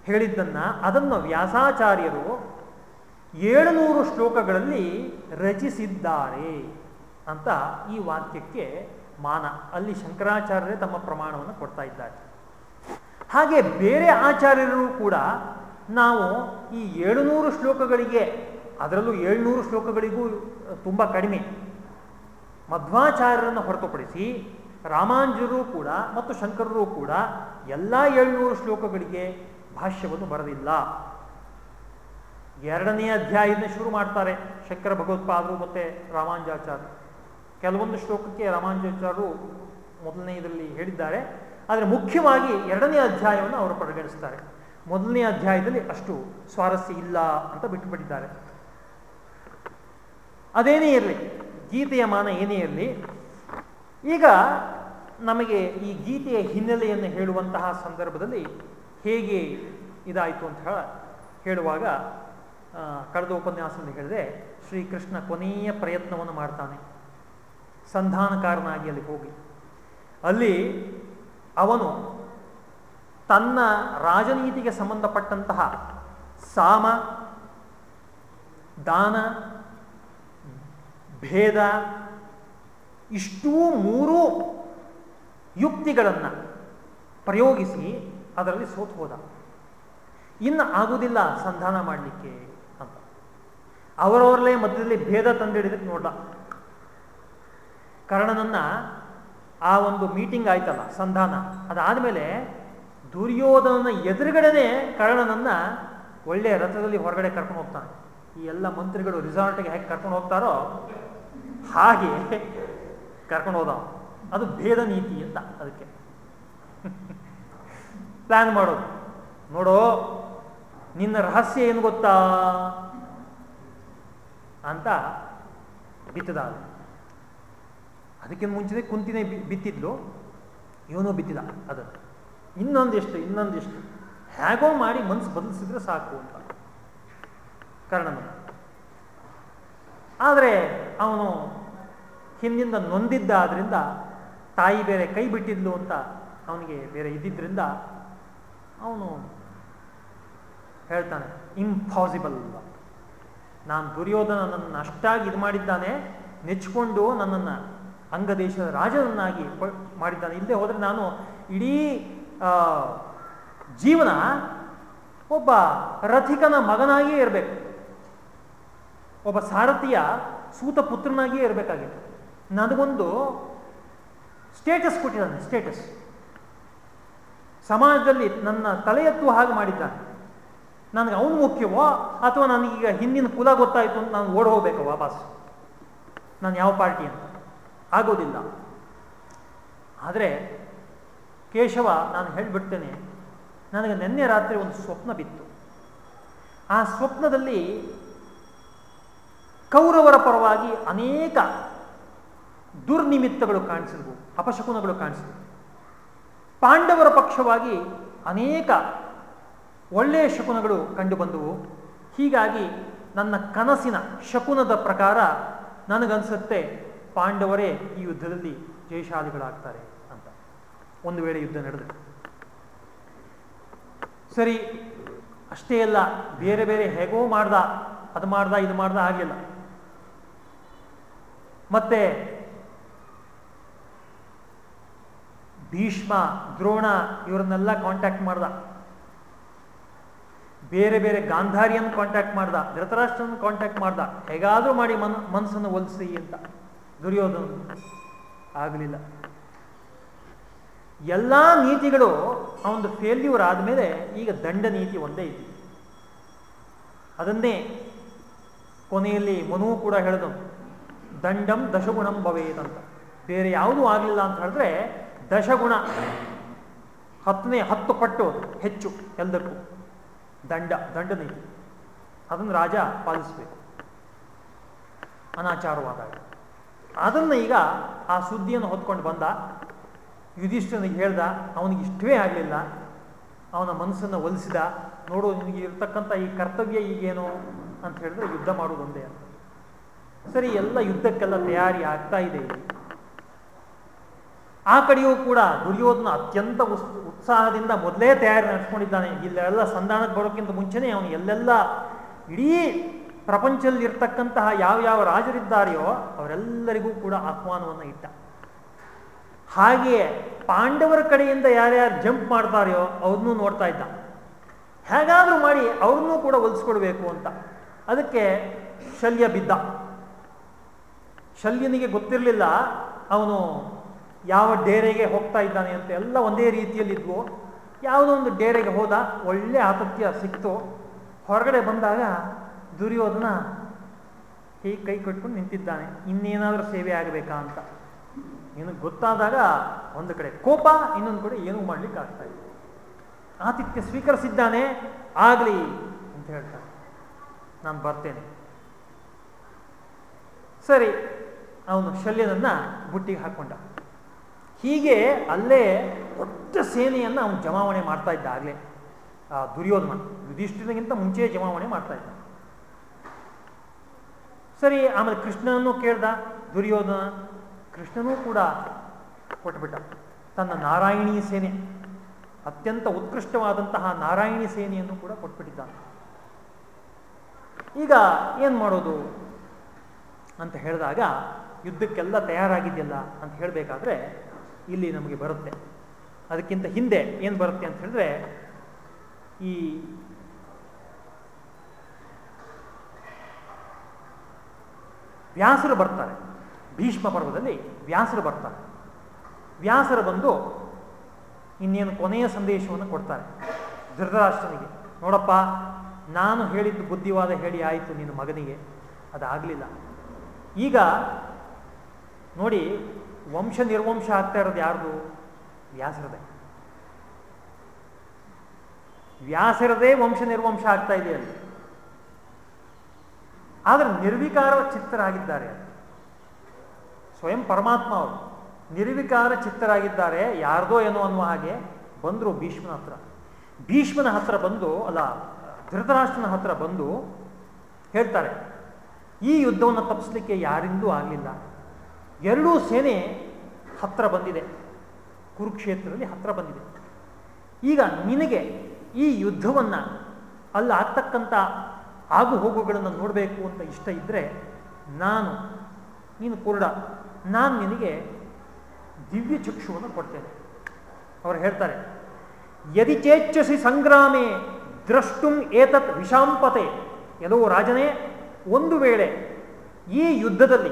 Speaker 1: ಹೇಳಿದ್ದನ್ನು ಅದನ್ನು ವ್ಯಾಸಾಚಾರ್ಯರು ಏಳುನೂರು ಶ್ಲೋಕಗಳಲ್ಲಿ ರಚಿಸಿದ್ದಾರೆ ಅಂತ ಈ ವಾಕ್ಯಕ್ಕೆ ಮಾನ. ಅಲ್ಲಿ ಶಂಕರಾಚಾರ್ಯರೇ ತಮ್ಮ ಪ್ರಮಾಣವನ್ನು ಕೊಡ್ತಾ ಇದ್ದಾರೆ. ಹಾಗೆ ಬೇರೆ ಆಚಾರ್ಯರು ಕೂಡ ನಾವು ಈ ಏಳುನೂರು ಶ್ಲೋಕಗಳಿಗೆ, ಅದರಲ್ಲೂ ಏಳ್ನೂರು ಶ್ಲೋಕಗಳಿಗೂ ತುಂಬ ಕಡಿಮೆ ಮಧ್ವಾಚಾರ್ಯರನ್ನು ಹೊರತುಪಡಿಸಿ ರಾಮಾಂಜರು ಕೂಡ ಮತ್ತು ಶಂಕರರು ಕೂಡ ಎಲ್ಲ ಏಳ್ನೂರು ಶ್ಲೋಕಗಳಿಗೆ ಭಾಷ್ಯವನ್ನು ಬರೆದಿಲ್ಲ. ಎರಡನೇ ಅಧ್ಯಾಯದಿಂದ ಶುರು ಮಾಡ್ತಾರೆ ಶಂಕರ ಭಗವತ್ಪಾದರು ಮತ್ತು ರಾಮಾಂಜಾಚಾರ್ಯ ಕೆಲವೊಂದು ಶ್ಲೋಕಕ್ಕೆ ರಾಮಾಂಜಾಚಾರ್ಯರು ಮೊದಲನೇ ಇದರಲ್ಲಿ ಹೇಳಿದ್ದಾರೆ. ಆದರೆ ಮುಖ್ಯವಾಗಿ ಎರಡನೇ ಅಧ್ಯಾಯವನ್ನು ಅವರು ಪರಿಗಣಿಸ್ತಾರೆ. ಮೊದಲನೇ ಅಧ್ಯಾಯದಲ್ಲಿ ಅಷ್ಟು ಸ್ವಾರಸ್ಯ ಇಲ್ಲ ಅಂತ ಬಿಟ್ಟುಬಿಟ್ಟಿದ್ದಾರೆ. ಅದೇನೇ ಇರಲಿ, ಗೀತೆಯ ಮಾನ ಏನೇ ಇರಲಿ ಈಗ ನಮಗೆ ಈ ಗೀತೆಯ ಹಿನ್ನೆಲೆಯನ್ನು ಹೇಳುವಂತಹ ಸಂದರ್ಭದಲ್ಲಿ ಹೇಗೆ ಇದಾಯಿತು ಅಂತ ಹೇಳ, ಹೇಳುವಾಗ ಕಳೆದ ಉಪನ್ಯಾಸದಲ್ಲಿ ಹೇಳಿದೆ, ಶ್ರೀಕೃಷ್ಣ ಕೊನೆಯ ಪ್ರಯತ್ನವನ್ನು ಮಾಡ್ತಾನೆ. ಸಂಧಾನಕಾರನಾಗಿ ಅಲ್ಲಿ ಹೋಗಿ. ಅಲ್ಲಿ ಅವನು ತನ್ನ ರಾಜನೀತಿಗೆ ಸಂಬಂಧಪಟ್ಟಂತಹ ಸಾಮ, ದಾನ, ಭೇದ ಇಷ್ಟೂ ಮೂರೂ ಯುಕ್ತಿಗಳನ್ನು ಪ್ರಯೋಗಿಸಿ ಅದರಲ್ಲಿ ಸೋತು ಹೋದ. ಇನ್ನು ಆಗುವುದಿಲ್ಲ ಸಂಧಾನ ಮಾಡಲಿಕ್ಕೆ ಅಂತ. ಅವರವರಲ್ಲೇ ಮಧ್ಯದಲ್ಲಿ ಭೇದ ತಂದಿಡಿದಕ್ಕೆ ನೋಡ ಕರ್ಣನನ್ನ ಆ ಒಂದು ಮೀಟಿಂಗ್ ಆಯ್ತಲ್ಲ ಸಂಧಾನ, ಅದಾದಮೇಲೆ ದುರ್ಯೋಧನನ ಎದುರುಗಡೆನೆ ಕರ್ಣನನ್ನ ಒಳ್ಳೆಯ ರಥದಲ್ಲಿ ಹೊರಗಡೆ ಕರ್ಕೊಂಡು ಹೋಗ್ತಾನೆ. ಈ ಎಲ್ಲ ಮಂತ್ರಿಗಳು ರಿಸಾರ್ಟ್ಗೆ ಹೇಗೆ ಕರ್ಕೊಂಡು ಹೋಗ್ತಾರೋ ಹಾಗೆ ಕರ್ಕೊಂಡು ಹೋದ ಅದು ಭೇದ ನೀತಿ ಅಂತ ಅದಕ್ಕೆ. ಪ್ಲಾನ್ ಮಾಡೋದು ನೋಡೋ, ನಿನ್ನ ರಹಸ್ಯ ಏನು ಗೊತ್ತಾ? ಅಂತ ಬಿತ್ತದ ಅದ್ಕಿನ್ ಮುಂಚೆನೆ ಕುಂತಿನೇ ಬಿತ್ತಿದ್ಲು. ಇವನು ಬಿತ್ತಿದ ಅದನ್ನು ಇನ್ನೊಂದಿಷ್ಟು ಇನ್ನೊಂದಿಷ್ಟು. ಹೇಗೋ ಮಾಡಿ ಮನಸ್ಸು ಬದಲಿಸಿದ್ರೆ ಸಾಕು ಅಂತ. ಕಾರಣ ಆದರೆ ಅವನು ಹಿಂದಿಂದ ನೊಂದಿದ್ದ ಆದ್ರಿಂದ ತಾಯಿ ಬೇರೆ ಕೈ ಬಿಟ್ಟಿದ್ಲು ಅಂತ ಅವನಿಗೆ ಬೇರೆ ಇದ್ದಿದ್ದರಿಂದ ಅವನು ಹೇಳ್ತಾನೆ ಇಂಪಾಸಿಬಲ್ ನಾನು ದುರ್ಯೋಧನ ನನ್ನನ್ನು ಅಷ್ಟಾಗಿ ಇದು ಮಾಡಿದ್ದಾನೆ ನೆಚ್ಚಿಕೊಂಡು ನನ್ನನ್ನು ಅಂಗದೇಶದ ರಾಜನನ್ನಾಗಿ ಮಾಡಿದ್ದಾನೆ. ಇಲ್ಲದೆ ಹೋದರೆ ನಾನು ಇಡೀ ಜೀವನ ಒಬ್ಬ ರಥಿಕನ ಮಗನಾಗಿಯೇ ಇರಬೇಕು. ಒಬ್ಬ ಸಾರಥಿಯ ಸೂತ ಪುತ್ರನಾಗಿಯೇ ಇರಬೇಕಾಗಿತ್ತು. ನನಗೊಂದು ಸ್ಟೇಟಸ್ ಕೊಟ್ಟಿದ್ದಾನೆ ಸ್ಟೇಟಸ್ ಸಮಾಜದಲ್ಲಿ ನನ್ನ ತಲೆ ಎತ್ತುವ ಹಾಗೆ ಮಾಡಿದ್ದಾನೆ. ನನಗೆ ಅವನು ಮುಖ್ಯವೋ ಅಥವಾ ನನಗೀಗ ಹಿಂದಿನ ಕುಲ ಗೊತ್ತಾಯಿತು ಅಂತ ನಾನು ಓಡ್ ಹೋಗ್ಬೇಕು ವಾಪಸ್? ನಾನು ಯಾವ ಪಾರ್ಟಿ ಅಂತ? ಆಗೋದಿಲ್ಲ. ಆದರೆ ಕೇಶವ, ನಾನು ಹೇಳಿಬಿಡ್ತೇನೆ, ನನಗೆ ನಿನ್ನೆ ರಾತ್ರಿ ಒಂದು ಸ್ವಪ್ನ ಬಿತ್ತು. ಆ ಸ್ವಪ್ನದಲ್ಲಿ ಕೌರವರ ಪರವಾಗಿ ಅನೇಕ ದುರ್ನಿಮಿತ್ತಗಳು ಕಾಣಿಸಿದ್ವು, ಅಪಶಕುನಗಳು ಕಾಣಿಸಿದವು. ಪಾಂಡವರ ಪಕ್ಷವಾಗಿ ಅನೇಕ ಒಳ್ಳೆಯ ಶಕುನಗಳು ಕಂಡುಬಂದವು. ಹೀಗಾಗಿ ನನ್ನ ಕನಸಿನ ಶಕುನದ ಪ್ರಕಾರ ನನಗನ್ಸುತ್ತೆ ಪಾಂಡವರೇ ಈ ಯುದ್ಧದಲ್ಲಿ ಜಯಶಾಲಿಗಳಾಗ್ತಾರೆ ಅಂತ. ಒಂದು ವೇಳೆ ಯುದ್ಧ ನಡೆದು. ಸರಿ, ಅಷ್ಟೇ ಅಲ್ಲ, ಬೇರೆ ಬೇರೆ ಹೇಗೋ ಮಾಡ್ದ, ಅದು ಮಾಡ್ದ, ಇದು ಮಾಡ್ದ ಆಗಲಿಲ್ಲ ಮತ್ತೆ ಭೀಷ್ಮ, ದ್ರೋಣ ಇವ್ರನ್ನೆಲ್ಲ ಕಾಂಟ್ಯಾಕ್ಟ್ ಮಾಡ್ದ. ಬೇರೆ ಬೇರೆ ಗಾಂಧಾರಿಯನ್ನು ಕಾಂಟ್ಯಾಕ್ಟ್ ಮಾಡ್ದ ಧೃತರಾಷ್ಟ್ರನ ಕಾಂಟ್ಯಾಕ್ಟ್ ಮಾಡ್ದ. ಹೇಗಾದ್ರೂ ಮಾಡಿ ಮನ್ ಮನಸ್ಸನ್ನು ಒಲಿಸಿ ಅಂತ. ದುರ್ಯೋಧನ ಆಗಲಿಲ್ಲ. ಎಲ್ಲ ನೀತಿಗಳು ಅವನದು ಫೇಲ್ಯೂರ್ ಆದಮೇಲೆ ಈಗ ದಂಡ ನೀತಿ ಒಂದೇ ಇದೆ. ಅದನ್ನೇ ಕೊನೆಯಲ್ಲಿ ಮನು ಕೂಡ ಹೇಳಿದನು. ದಂಡಂ ದಶಗುಣಂ ಭವೇದಂತ ಬೇರೆ ಯಾವುದೂ ಆಗಲಿಲ್ಲ ಅಂತ ಹೇಳಿದ್ರೆ ದಶಗುಣ. ಹತ್ತನೇ, ಹತ್ತು ಪಟ್ಟು ಹೆಚ್ಚು ಎಲ್ಲದಕ್ಕೂ ದಂಡ ದಂಡ ನೀತಿ. ಅದನ್ನು ರಾಜ ಪಾಲಿಸಬೇಕು. ಅನಾಚಾರವಾದಾಗ. ಅದನ್ನು ಈಗ ಆ ಸುದ್ದಿಯನ್ನು ಹೊತ್ಕೊಂಡು ಬಂದ ಯುಧಿಷ್ಠನಿಗೆ ಹೇಳ್ದ, ಅವನಿಗೆ ಇಷ್ಟವೇ ಆಗಲಿಲ್ಲ. ಅವನ ಮನಸ್ಸನ್ನು ಒಲಿಸಿದ, ನೋಡು, ನಿನಗೆ ಇರ್ತಕ್ಕಂಥ ಈ ಕರ್ತವ್ಯ ಈಗೇನು ಅಂತ ಹೇಳಿದ್ರೆ ಯುದ್ಧ ಮಾಡುವುದೊಂದೇ ಅಂತ. ಸರಿ, ಎಲ್ಲ ಯುದ್ಧಕ್ಕೆಲ್ಲ ತಯಾರಿ ಆಗ್ತಾ ಇದೆ ಆ ಕಡೆಯೂ ಕೂಡ ದುರ್ಯೋಧನ ಅತ್ಯಂತ ಉತ್ಸಾಹದಿಂದ ಮೊದಲೇ ತಯಾರಿ ನಡೆಸ್ಕೊಂಡಿದ್ದಾನೆ. ಇಲ್ಲೆಲ್ಲ ಸಂಧಾನಕ್ಕೆ ಬರೋಕ್ಕಿಂತ ಮುಂಚೆನೇ ಅವನು ಎಲ್ಲೆಲ್ಲ ಇಡೀ ಪ್ರಪಂಚದಲ್ಲಿ ಇರ್ತಕ್ಕಂತಹ ಯಾವ ಯಾವ ರಾಜರಿದ್ದಾರೆಯೋ ಅವರೆಲ್ಲರಿಗೂ ಕೂಡ ಆಹ್ವಾನವನ್ನು ಇಟ್ಟ. ಹಾಗೆಯೇ ಪಾಂಡವರ ಕಡೆಯಿಂದ ಯಾರ್ಯಾರು ಜಂಪ್ ಮಾಡ್ತಾರೆಯೋ ಅವ್ರನ್ನೂ ನೋಡ್ತಾ ಇದ್ದ. ಹೇಗಾದರೂ ಮಾಡಿ ಅವ್ರನ್ನೂ ಕೂಡ ಒಲಿಸ್ಕೊಡ್ಬೇಕು ಅಂತ. ಅದಕ್ಕೆ ಶಲ್ಯ ಬಿದ್ದ. ಶಲ್ಯನಿಗೆ ಗೊತ್ತಿರಲಿಲ್ಲ ಅವನು ಯಾವ ಡೇರೆಗೆ ಹೋಗ್ತಾ ಇದ್ದಾನೆ ಅಂತ ಎಲ್ಲ ಒಂದೇ ರೀತಿಯಲ್ಲಿದ್ವು. ಯಾವುದೋ ಒಂದು ಡೇರೆಗೆ ಹೋದ, ಒಳ್ಳೆ ಆತತ್ಯ ಸಿಕ್ತು. ಹೊರಗಡೆ ಬಂದಾಗ ದುರ್ಯೋಧನ ಹೀಗೆ ಕೈ ಕಟ್ಕೊಂಡು ನಿಂತಿದ್ದಾನೆ. ಇನ್ನೇನಾದರೂ ಸೇವೆ ಆಗಬೇಕಾ ಅಂತ. ಏನು ಗೊತ್ತಾದಾಗ ಒಂದು ಕಡೆ ಕೋಪ, ಇನ್ನೊಂದು ಕಡೆ ಏನೂ ಮಾಡ್ಲಿಕ್ಕೆ ಆಗ್ತಾ ಇದೆ ಆತಿಥ್ಯ ಸ್ವೀಕರಿಸಿದ್ದಾನೆ, ಆಗಲಿ ಅಂತ ಹೇಳ್ತಾನೆ. ನಾನು ಬರ್ತೇನೆ. ಸರಿ, ಅವನು ಶಲ್ಯನನ್ನ ಬುಟ್ಟಿಗೆ ಹಾಕೊಂಡ. ಹೀಗೆ ಅಲ್ಲೇ ದೊಡ್ಡ ಸೇನೆಯನ್ನು ಅವನು ಜಮಾವಣೆ ಮಾಡ್ತಾ ಇದ್ದ ಆಗಲೇ, ಆ ದುರ್ಯೋಧನ ಯುಧಿಷ್ಠಿರಗಿಂತ ಮುಂಚೆ ಜಮಾವಣೆ ಮಾಡ್ತಾ ಇದ್ದ. ಸರಿ, ಆಮೇಲೆ ಕೃಷ್ಣನನ್ನು ಕೇಳ್ದ, ದುರ್ಯೋಧನ, ಕೃಷ್ಣನೂ ಕೂಡ ಕೊಟ್ಬಿಟ್ಟ. ತನ್ನ ನಾರಾಯಣಿ ಸೇನೆ, ಅತ್ಯಂತ ಉತ್ಕೃಷ್ಟವಾದಂತಹ ನಾರಾಯಣಿ ಸೇನೆಯನ್ನು ಕೂಡ ಕೊಟ್ಬಿಟ್ಟಿದ್ದಾನೆ. ಈಗ ಏನು ಮಾಡೋದು ಅಂತ ಹೇಳಿದಾಗ, ಯುದ್ಧಕ್ಕೆಲ್ಲ ತಯಾರಾಗಿದೆಯಲ್ಲ ಅಂತ ಹೇಳಬೇಕಾದ್ರೆ ಇಲ್ಲಿ ನಮಗೆ ಬರುತ್ತೆ. ಅದಕ್ಕಿಂತ ಹಿಂದೆ ಏನು ಬರುತ್ತೆ ಅಂತ ಹೇಳಿದ್ರೆ, ಈ ವ್ಯಾಸರು ಬರ್ತಾರೆ. ಭೀಷ್ಮ ಪರ್ವದಲ್ಲಿ ವ್ಯಾಸರು ಬರ್ತಾರೆ. ವ್ಯಾಸರು ಬಂದು ಇನ್ನೇನು ಕೊನೆಯ ಸಂದೇಶವನ್ನು ಕೊಡ್ತಾರೆ. ಧೃತರಾಷ್ಟ್ರನಿಗೆ, ನೋಡಪ್ಪ, ನಾನು ಹೇಳಿದ್ದು ಬುದ್ಧಿವಾದ ಹೇಳಿ ಆಯಿತು ನಿನ್ನ ಮಗನಿಗೆ, ಅದಾಗಲಿಲ್ಲ. ಈಗ ನೋಡಿ ವಂಶ ನಿರ್ವಂಶ ಆಗ್ತಾ ಇರೋದು ಯಾರ್ದು? ವ್ಯಾಸರದೇ. ವ್ಯಾಸರದೇ ವಂಶ ನಿರ್ವಂಶ ಆಗ್ತಾ ಇದೆ ಅಲ್ಲಿ. ಆದ್ರೆ ನಿರ್ವಿಕಾರ ಚಿತ್ತರಾಗಿದ್ದಾರೆ ಸ್ವಯಂ ಪರಮಾತ್ಮ ಅವರು ನಿರ್ವಿಕಾರ ಚಿತ್ತರಾಗಿದ್ದಾರೆ, ಯಾರ್ದೋ ಏನೋ ಅನ್ನುವ ಹಾಗೆ ಬಂದರು ಭೀಷ್ಮನ ಹತ್ರ. ಭೀಷ್ಮನ ಹತ್ರ ಬಂದು, ಅಲ್ಲ, ಧೃತರಾಷ್ಟ್ರನ ಹತ್ರ ಬಂದು ಹೇಳ್ತಾರೆ, ಈ ಯುದ್ಧವನ್ನು ತಪ್ಪಿಸ್ಲಿಕ್ಕೆ ಯಾರಿಂದೂ ಆಗಲಿಲ್ಲ. ಎರಡೂ ಸೇನೆ ಹತ್ರ ಬಂದಿದೆ. ಕುರುಕ್ಷೇತ್ರದಲ್ಲಿ ಹತ್ರ ಬಂದಿದೆ. ಈಗ ನಿನಗೆ ಈ ಯುದ್ಧವನ್ನು ಅಲ್ಲಿ ಆಗ್ತಕ್ಕಂಥ ಆಗು ಹೋಗುಗಳನ್ನು ನೋಡಬೇಕು ಅಂತ ಇಷ್ಟ ಇದ್ದರೆ ನಾನು, ನೀನು ಕುರುಡ, ನಾನು ನಿನಗೆ ದಿವ್ಯ ಚಕ್ಷುವನ್ನು ಕೊಡ್ತೇನೆ. ಅವರು ಹೇಳ್ತಾರೆ, ಯದಿ ಚೇಚ್ಚಸಿ ಸಂಗ್ರಾಮೆ ದ್ರಷ್ಟುಂ ಏತತ್ ವಿಷಾಂಪತೆ. ಯದೋ ರಾಜನೇ, ಒಂದು ವೇಳೆ ಈ ಯುದ್ಧದಲ್ಲಿ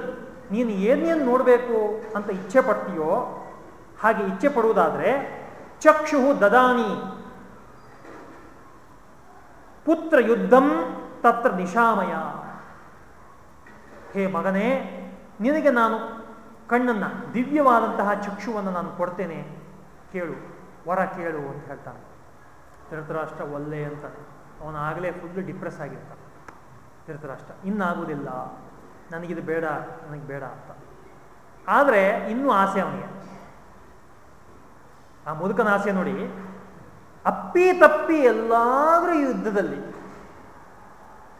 Speaker 1: ನೀನು ಏನೇನು ನೋಡಬೇಕು ಅಂತ ಇಚ್ಛೆ ಪಡ್ತೀಯೋ ಹಾಗೆ ಇಚ್ಛೆ ಪಡುವುದಾದರೆ ಚಕ್ಷು ದದಾನಿ. ಪುತ್ರ ಯುದ್ಧಂ ತತ್ರ ನಿಶಾಮಯ. ಹೇ ಮಗನೇ, ನಿನಗೆ ನಾನು ಕಣ್ಣನ್ನು, ದಿವ್ಯವಾದಂತಹ ಚಕ್ಷುವನ್ನು ನಾನು ಕೊಡ್ತೇನೆ. ಕೇಳು, ವರ ಕೇಳು ಅಂತ ಹೇಳ್ತಾನೆ. ಧೃತರಾಷ್ಟ್ರ ಒಲ್ಲೆ ಅಂತ ಅವನಾಗಲೇ ಫುಲ್ ಡಿಪ್ರೆಸ್ ಆಗಿರ್ತಾನೆ. ಧೃತರಾಷ್ಟ್ರ, ಇನ್ನಾಗುವುದಿಲ್ಲ. ನನಗಿದು ಬೇಡ, ನನಗೆ ಬೇಡ ಅಂತ. ಆದರೆ ಇನ್ನೂ ಆಸೆ ಅವನಿಗೆ. ಆ ಮುದುಕನ ಆಸೆ ನೋಡಿ, ಅಪ್ಪಿ ತಪ್ಪಿ ಎಲ್ಲಾದರೂ ಯುದ್ಧದಲ್ಲಿ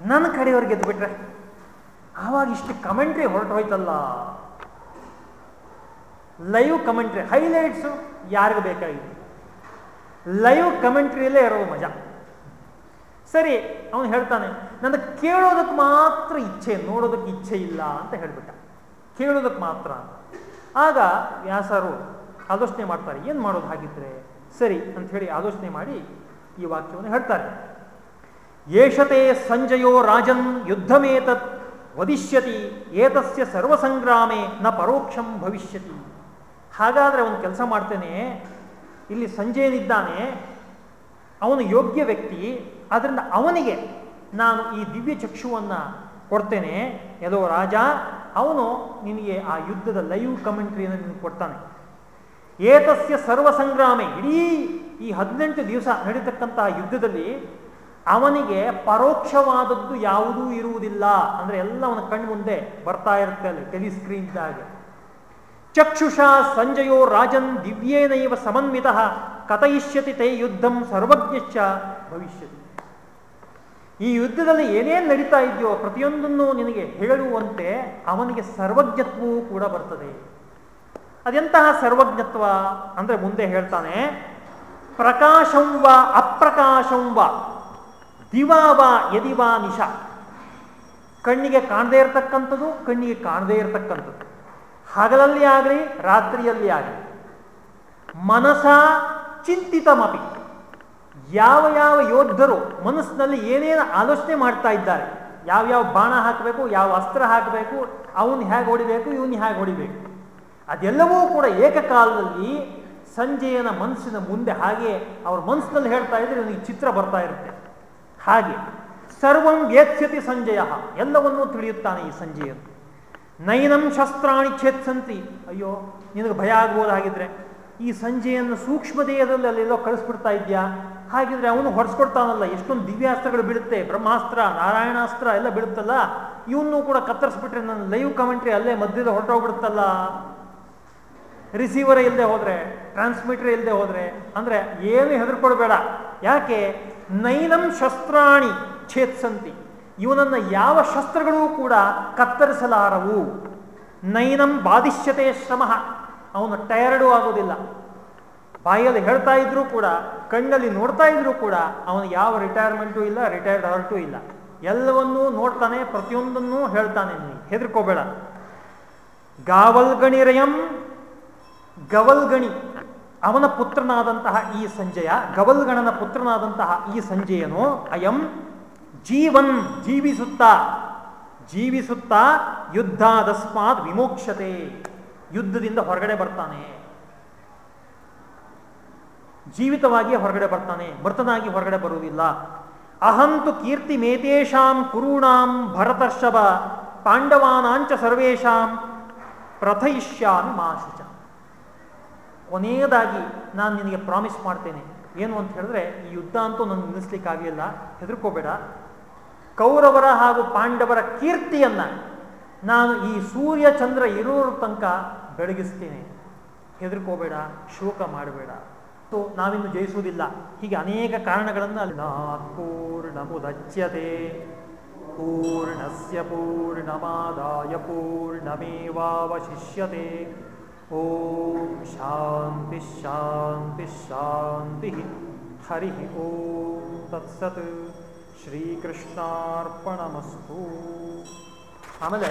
Speaker 1: ನನ್ನ ಕಡೆಯವ್ರಿಗೆ ಗೆದ್ದು ಬಿಟ್ರೆ ಆವಾಗ ಇಷ್ಟು ಕಮೆಂಟ್ರಿ ಹೊರಟು ಹೋಯ್ತಲ್ಲ. ಲೈವ್ ಕಮೆಂಟ್ರಿ ಹೈಲೈಟ್ಸು ಯಾರಿಗೂ ಬೇಕಾಗಿದೆ ಲೈವ್ ಕಮೆಂಟ್ರಿಯಲ್ಲೇ ಇರೋದು ಮಜಾ. ಸರಿ, ಅವನು ಹೇಳ್ತಾನೆ ನನ್ನ ಕೇಳೋದಕ್ಕೆ ಮಾತ್ರ ಇಚ್ಛೆ, ನೋಡೋದಕ್ಕೆ ಇಚ್ಛೆ ಇಲ್ಲ ಅಂತ ಹೇಳ್ಬಿಟ್ಟ. ಕೇಳೋದಕ್ಕೆ ಮಾತ್ರ. ಆಗ ವ್ಯಾಸರು ಆಲೋಚನೆ ಮಾಡ್ತಾರೆ, ಏನು ಮಾಡೋದು ಹಾಗಿದ್ರೆ? ಸರಿ ಅಂತ ಹೇಳಿ ಆಲೋಚನೆ ಮಾಡಿ ಈ ವಾಕ್ಯವನ್ನು ಹೇಳ್ತಾರೆ. ಏಷತೆ ಸಂಜಯೋ ರಾಜನ್ ಯುದ್ಧಮೇತತ್ ವದಿಷ್ಯತಿ, ಏತಸ್ಯ ಸರ್ವಸಂಗ್ರಾಮೆ ನ ಪರೋಕ್ಷಂ ಭವಿಷ್ಯತಿ. ಹಾಗಾದರೆ ಅವನು ಕೆಲಸ ಮಾಡ್ತೇನೆ, ಇಲ್ಲಿ ಸಂಜಯನಿದ್ದಾನೆ, ಅವನು ಯೋಗ್ಯ ವ್ಯಕ್ತಿ ಆದ್ದರಿಂದ ಅವನಿಗೆ ನಾನು ಈ ದಿವ್ಯ ಚಕ್ಷುವನ್ನು ಕೊಡ್ತೇನೆ ಎಲ್ಲೋ ರಾಜ, ಅವನು ನಿನಗೆ ಆ ಯುದ್ಧದ ಲೈವ್ ಕಮೆಂಟ್ರಿಯನ್ನು ನಿನಗೆ ಕೊಡ್ತಾನೆ. ಏತಸ್ಯ ಸರ್ವ ಸಂಗ್ರಾಮೆ ಇಡೀ ಈ ಹದಿನೆಂಟು ದಿವಸ ನಡೀತಕ್ಕಂತಹ ಯುದ್ಧದಲ್ಲಿ ಅವನಿಗೆ ಪರೋಕ್ಷವಾದದ್ದು ಯಾವುದೂ ಇರುವುದಿಲ್ಲ. ಅಂದರೆ ಎಲ್ಲ ಅವನ ಕಣ್ಣು ಮುಂದೆ ಬರ್ತಾ ಇರುತ್ತೆ ಅಲ್ಲಿ ಟೆಲಿಸ್ಕ್ರೀನ್ ಹಾಗೆ ಚಕ್ಷುಷಾ ಸಂಜಯೋ ರಾಜನ್ ದಿವ್ಯೇನೈವ ಸಮನ್ವಿತ ಕಥಯಿಷ್ಯತಿ ತೇ ಯುದ್ಧಂ ಸರ್ವಜ್ಞಶ್ಚ ಭವಿಷ್ಯತಿ. ಈ ಯುದ್ಧದಲ್ಲಿ ಏನೇನು ನಡೀತಾ ಇದೆಯೋ ಪ್ರತಿಯೊಂದನ್ನು ನಿನಗೆ ಹೇಳುವಂತೆ ಅವನಿಗೆ ಸರ್ವಜ್ಞತ್ವವೂ ಕೂಡ ಬರ್ತದೆ. ಅದೆಂತಹ ಸರ್ವಜ್ಞತ್ವ? ಅಂದರೆ ಮುಂದೆ ಹೇಳ್ತಾನೆ ಪ್ರಕಾಶಂವ ಅಪ್ರಕಾಶಂವ ದಿವಾವ ಯದಿವಾ ನಿಶ. ಕಣ್ಣಿಗೆ ಕಾಣದೇ ಇರತಕ್ಕಂಥದ್ದು, ಕಣ್ಣಿಗೆ ಕಾಣದೇ ಇರತಕ್ಕಂಥದ್ದು. ಹಗಲಲ್ಲಿ ಆಗಲಿ, ರಾತ್ರಿಯಲ್ಲಿ ಆಗಲಿ, ಮನಸ ಚಿಂತಿತಮಪಿ. ಯಾವ ಯಾವ ಯೋಧರು ಮನಸ್ಸಿನಲ್ಲಿ ಏನೇನು ಆಲೋಚನೆ ಮಾಡ್ತಾ ಇದ್ದಾರೆ ಯಾವ್ಯಾವ ಬಾಣ ಹಾಕಬೇಕು, ಯಾವ ಅಸ್ತ್ರ ಹಾಕಬೇಕು, ಅವನು ಹೇಗೆ ಹೊಡಿಬೇಕು, ಇವನು ಹೇಗೆ ಹೊಡಿಬೇಕು, ಅದೆಲ್ಲವೂ ಕೂಡ ಏಕಕಾಲದಲ್ಲಿ ಸಂಜೆಯನ ಮನಸ್ಸಿನ ಮುಂದೆ ಹಾಗೆ ಅವ್ರ ಮನಸ್ಸಿನಲ್ಲಿ ಹೇಳ್ತಾ ಇದ್ರೆ ನನಗೆ ಚಿತ್ರ ಬರ್ತಾ ಇರುತ್ತೆ. ಹಾಗೆ ಸರ್ವಂ ವೇತ್ಸ್ಯತಿ ಸಂಜಯ, ಎಲ್ಲವನ್ನೂ ತಿಳಿಯುತ್ತಾನೆ ಈ ಸಂಜೆಯನ್ನು ನೈನಂ ಶಸ್ತ್ರಾಣಿ ಛೇತ್ಸಂತಿ, ಅಯ್ಯೋ, ನಿನಗೆ ಭಯ ಆಗ್ಬೋದಾಗಿದ್ರೆ, ಈ ಸಂಜೆಯನ್ನು ಸೂಕ್ಷ್ಮ ದೇಹದಲ್ಲಿ ಅಲ್ಲೆಲ್ಲೋ ಕಳಿಸ್ಬಿಡ್ತಾ ಇದೆಯಾ? ಹಾಗಿದ್ರೆ ಅವನು ಹೊಡೆಸ್ಕೊಡ್ತಾನಲ್ಲ, ಎಷ್ಟೊಂದು ದಿವ್ಯಾಸ್ತ್ರಗಳು ಬೀಳುತ್ತೆ, ಬ್ರಹ್ಮಾಸ್ತ್ರ, ನಾರಾಯಣಾಸ್ತ್ರ ಎಲ್ಲ ಬೀಳುತ್ತಲ್ಲ, ಇವನ್ನೂ ಕೂಡ ಕತ್ತರಿಸ್ಬಿಟ್ರೆ ನನ್ನ ಲೈವ್ ಕಮೆಂಟ್ರಿ ಅಲ್ಲೇ ಮಧ್ಯದ ಹೊರಟೋಗ್ಬಿಡುತ್ತಲ್ಲ. ರಿಸೀವರ್ ಇಲ್ಲದೆ ಹೋದ್ರೆ ಟ್ರಾನ್ಸ್ಮಿಟರ್ ಇಲ್ಲದೆ ಹೋದರೆ, ಅಂದ್ರೆ ಏನು ಹೆದರ್ಕೊಳ್ಬೇಡ. ಯಾಕೆ? ನೈನಂ ಶಸ್ತ್ರಾಣಿ ಛೇತ್ಸಂತಿ. ಇವನನ್ನ ಯಾವ ಶಸ್ತ್ರಗಳೂ ಕೂಡ ಕತ್ತರಿಸಲಾರವು. ನೈನಂ ಬಾಧಿಷ್ಯತೆ ಶ್ರಮ. ಅವನು ಟಯರ್ಡೂ ಆಗೋದಿಲ್ಲ. ಬಾಯಲ್ಲಿ ಹೇಳ್ತಾ ಇದ್ರೂ ಕೂಡ, ಕಣ್ಣಲ್ಲಿ ನೋಡ್ತಾ ಇದ್ರೂ ಕೂಡ ಅವನು ಯಾವ ರಿಟೈರ್ಮೆಂಟು ಇಲ್ಲ ರಿಟೈರ್ಡ್ ಹರ್ಟು ಇಲ್ಲ. ಎಲ್ಲವನ್ನೂ ನೋಡ್ತಾನೆ, ಪ್ರತಿಯೊಂದನ್ನೂ ಹೇಳ್ತಾನೆ ನೀ ಹೆದರ್ಕೋಬೇಡ. ಗಾವಲ್ಗಣಿರಯಂ ಗವಲ್ಗಣಿ. ಅವನ ಪುತ್ರನಾದಂತಹ ಈ ಸಂಜಯ, ಗವಲ್ಗಣನ ಪುತ್ರನಾದಂತಹ ಈ ಸಂಜಯನು ಅಯಂ ಜೀವನ್ ಜೀವಿಸುತ್ತಾ ಜೀವಿಸುತ್ತಾ ಯುದ್ಧಾದಸ್ಮಾತ್ ವಿಮೋಕ್ಷತೆ. ಯುದ್ಧದಿಂದ ಹೊರಗಡೆ ಬರ್ತಾನೆ. ಜೀವಿತವಾಗಿ ಹೊರಗಡೆ ಬರ್ತಾನೆ, ಮೃತನಾಗಿ ಹೊರಗಡೆ ಬರುವುದಿಲ್ಲ. ಅಹಂತು ಕೀರ್ತಿ ಮೇತೇಶಾಂ ಕುರುಣಾಂ ಭರತರ್ಷಭ ಪಾಂಡವಾನಾಂಚ ಸರ್ವೇಶಾಂ ಪ್ರಥಯಿಷ್ಯಾಮಿ ಮಾಶುಚ ಕೊನೆಯದಾಗಿ ನಾನು ನಿನಗೆ ಪ್ರಾಮಿಸ್ ಮಾಡ್ತೇನೆ. ಏನು ಅಂತ ಹೇಳಿದ್ರೆ, ಈ ಯುದ್ಧ ಅಂತೂ ನಾನು ನಿಲ್ಲಿಸ್ಲಿಕ್ಕಾಗಲಿಲ್ಲ ಹೆದರ್ಕೋಬೇಡ. ಕೌರವರ ಹಾಗೂ ಪಾಂಡವರ ಕೀರ್ತಿಯನ್ನ ನಾನು ಈ ಸೂರ್ಯ ಚಂದ್ರ ಇರೋರ ತನಕ ಬೆಳಗಿಸ್ತೇನೆ. ಹೆದರ್ಕೋಬೇಡ, ಶೋಕ ಮಾಡಬೇಡ. ನಾವಿನ್ನು ಜಯಿಸುವುದಿಲ್ಲ. ಹೀಗೆ ಅನೇಕ ಕಾರಣಗಳನ್ನು ಅಲ್ಲಿ ಪೂರ್ಣ ಮುದಚ್ಯತೆ. ಪೂರ್ಣಸ್ಯ ಪೂರ್ಣಮಾದಾಯ ಪೂರ್ಣಮೇವಾವಶಿಷ್ಯತೆ. ಓಂ ಶಾಂತಿ ಶಾಂತಿ ಶಾಂತಿ ಹರಿ ಓಂ ತತ್ಸತ್. ಶ್ರೀಕೃಷ್ಣಾರ್ಪಣಮಸ್ತು. ಆಮೇಲೆ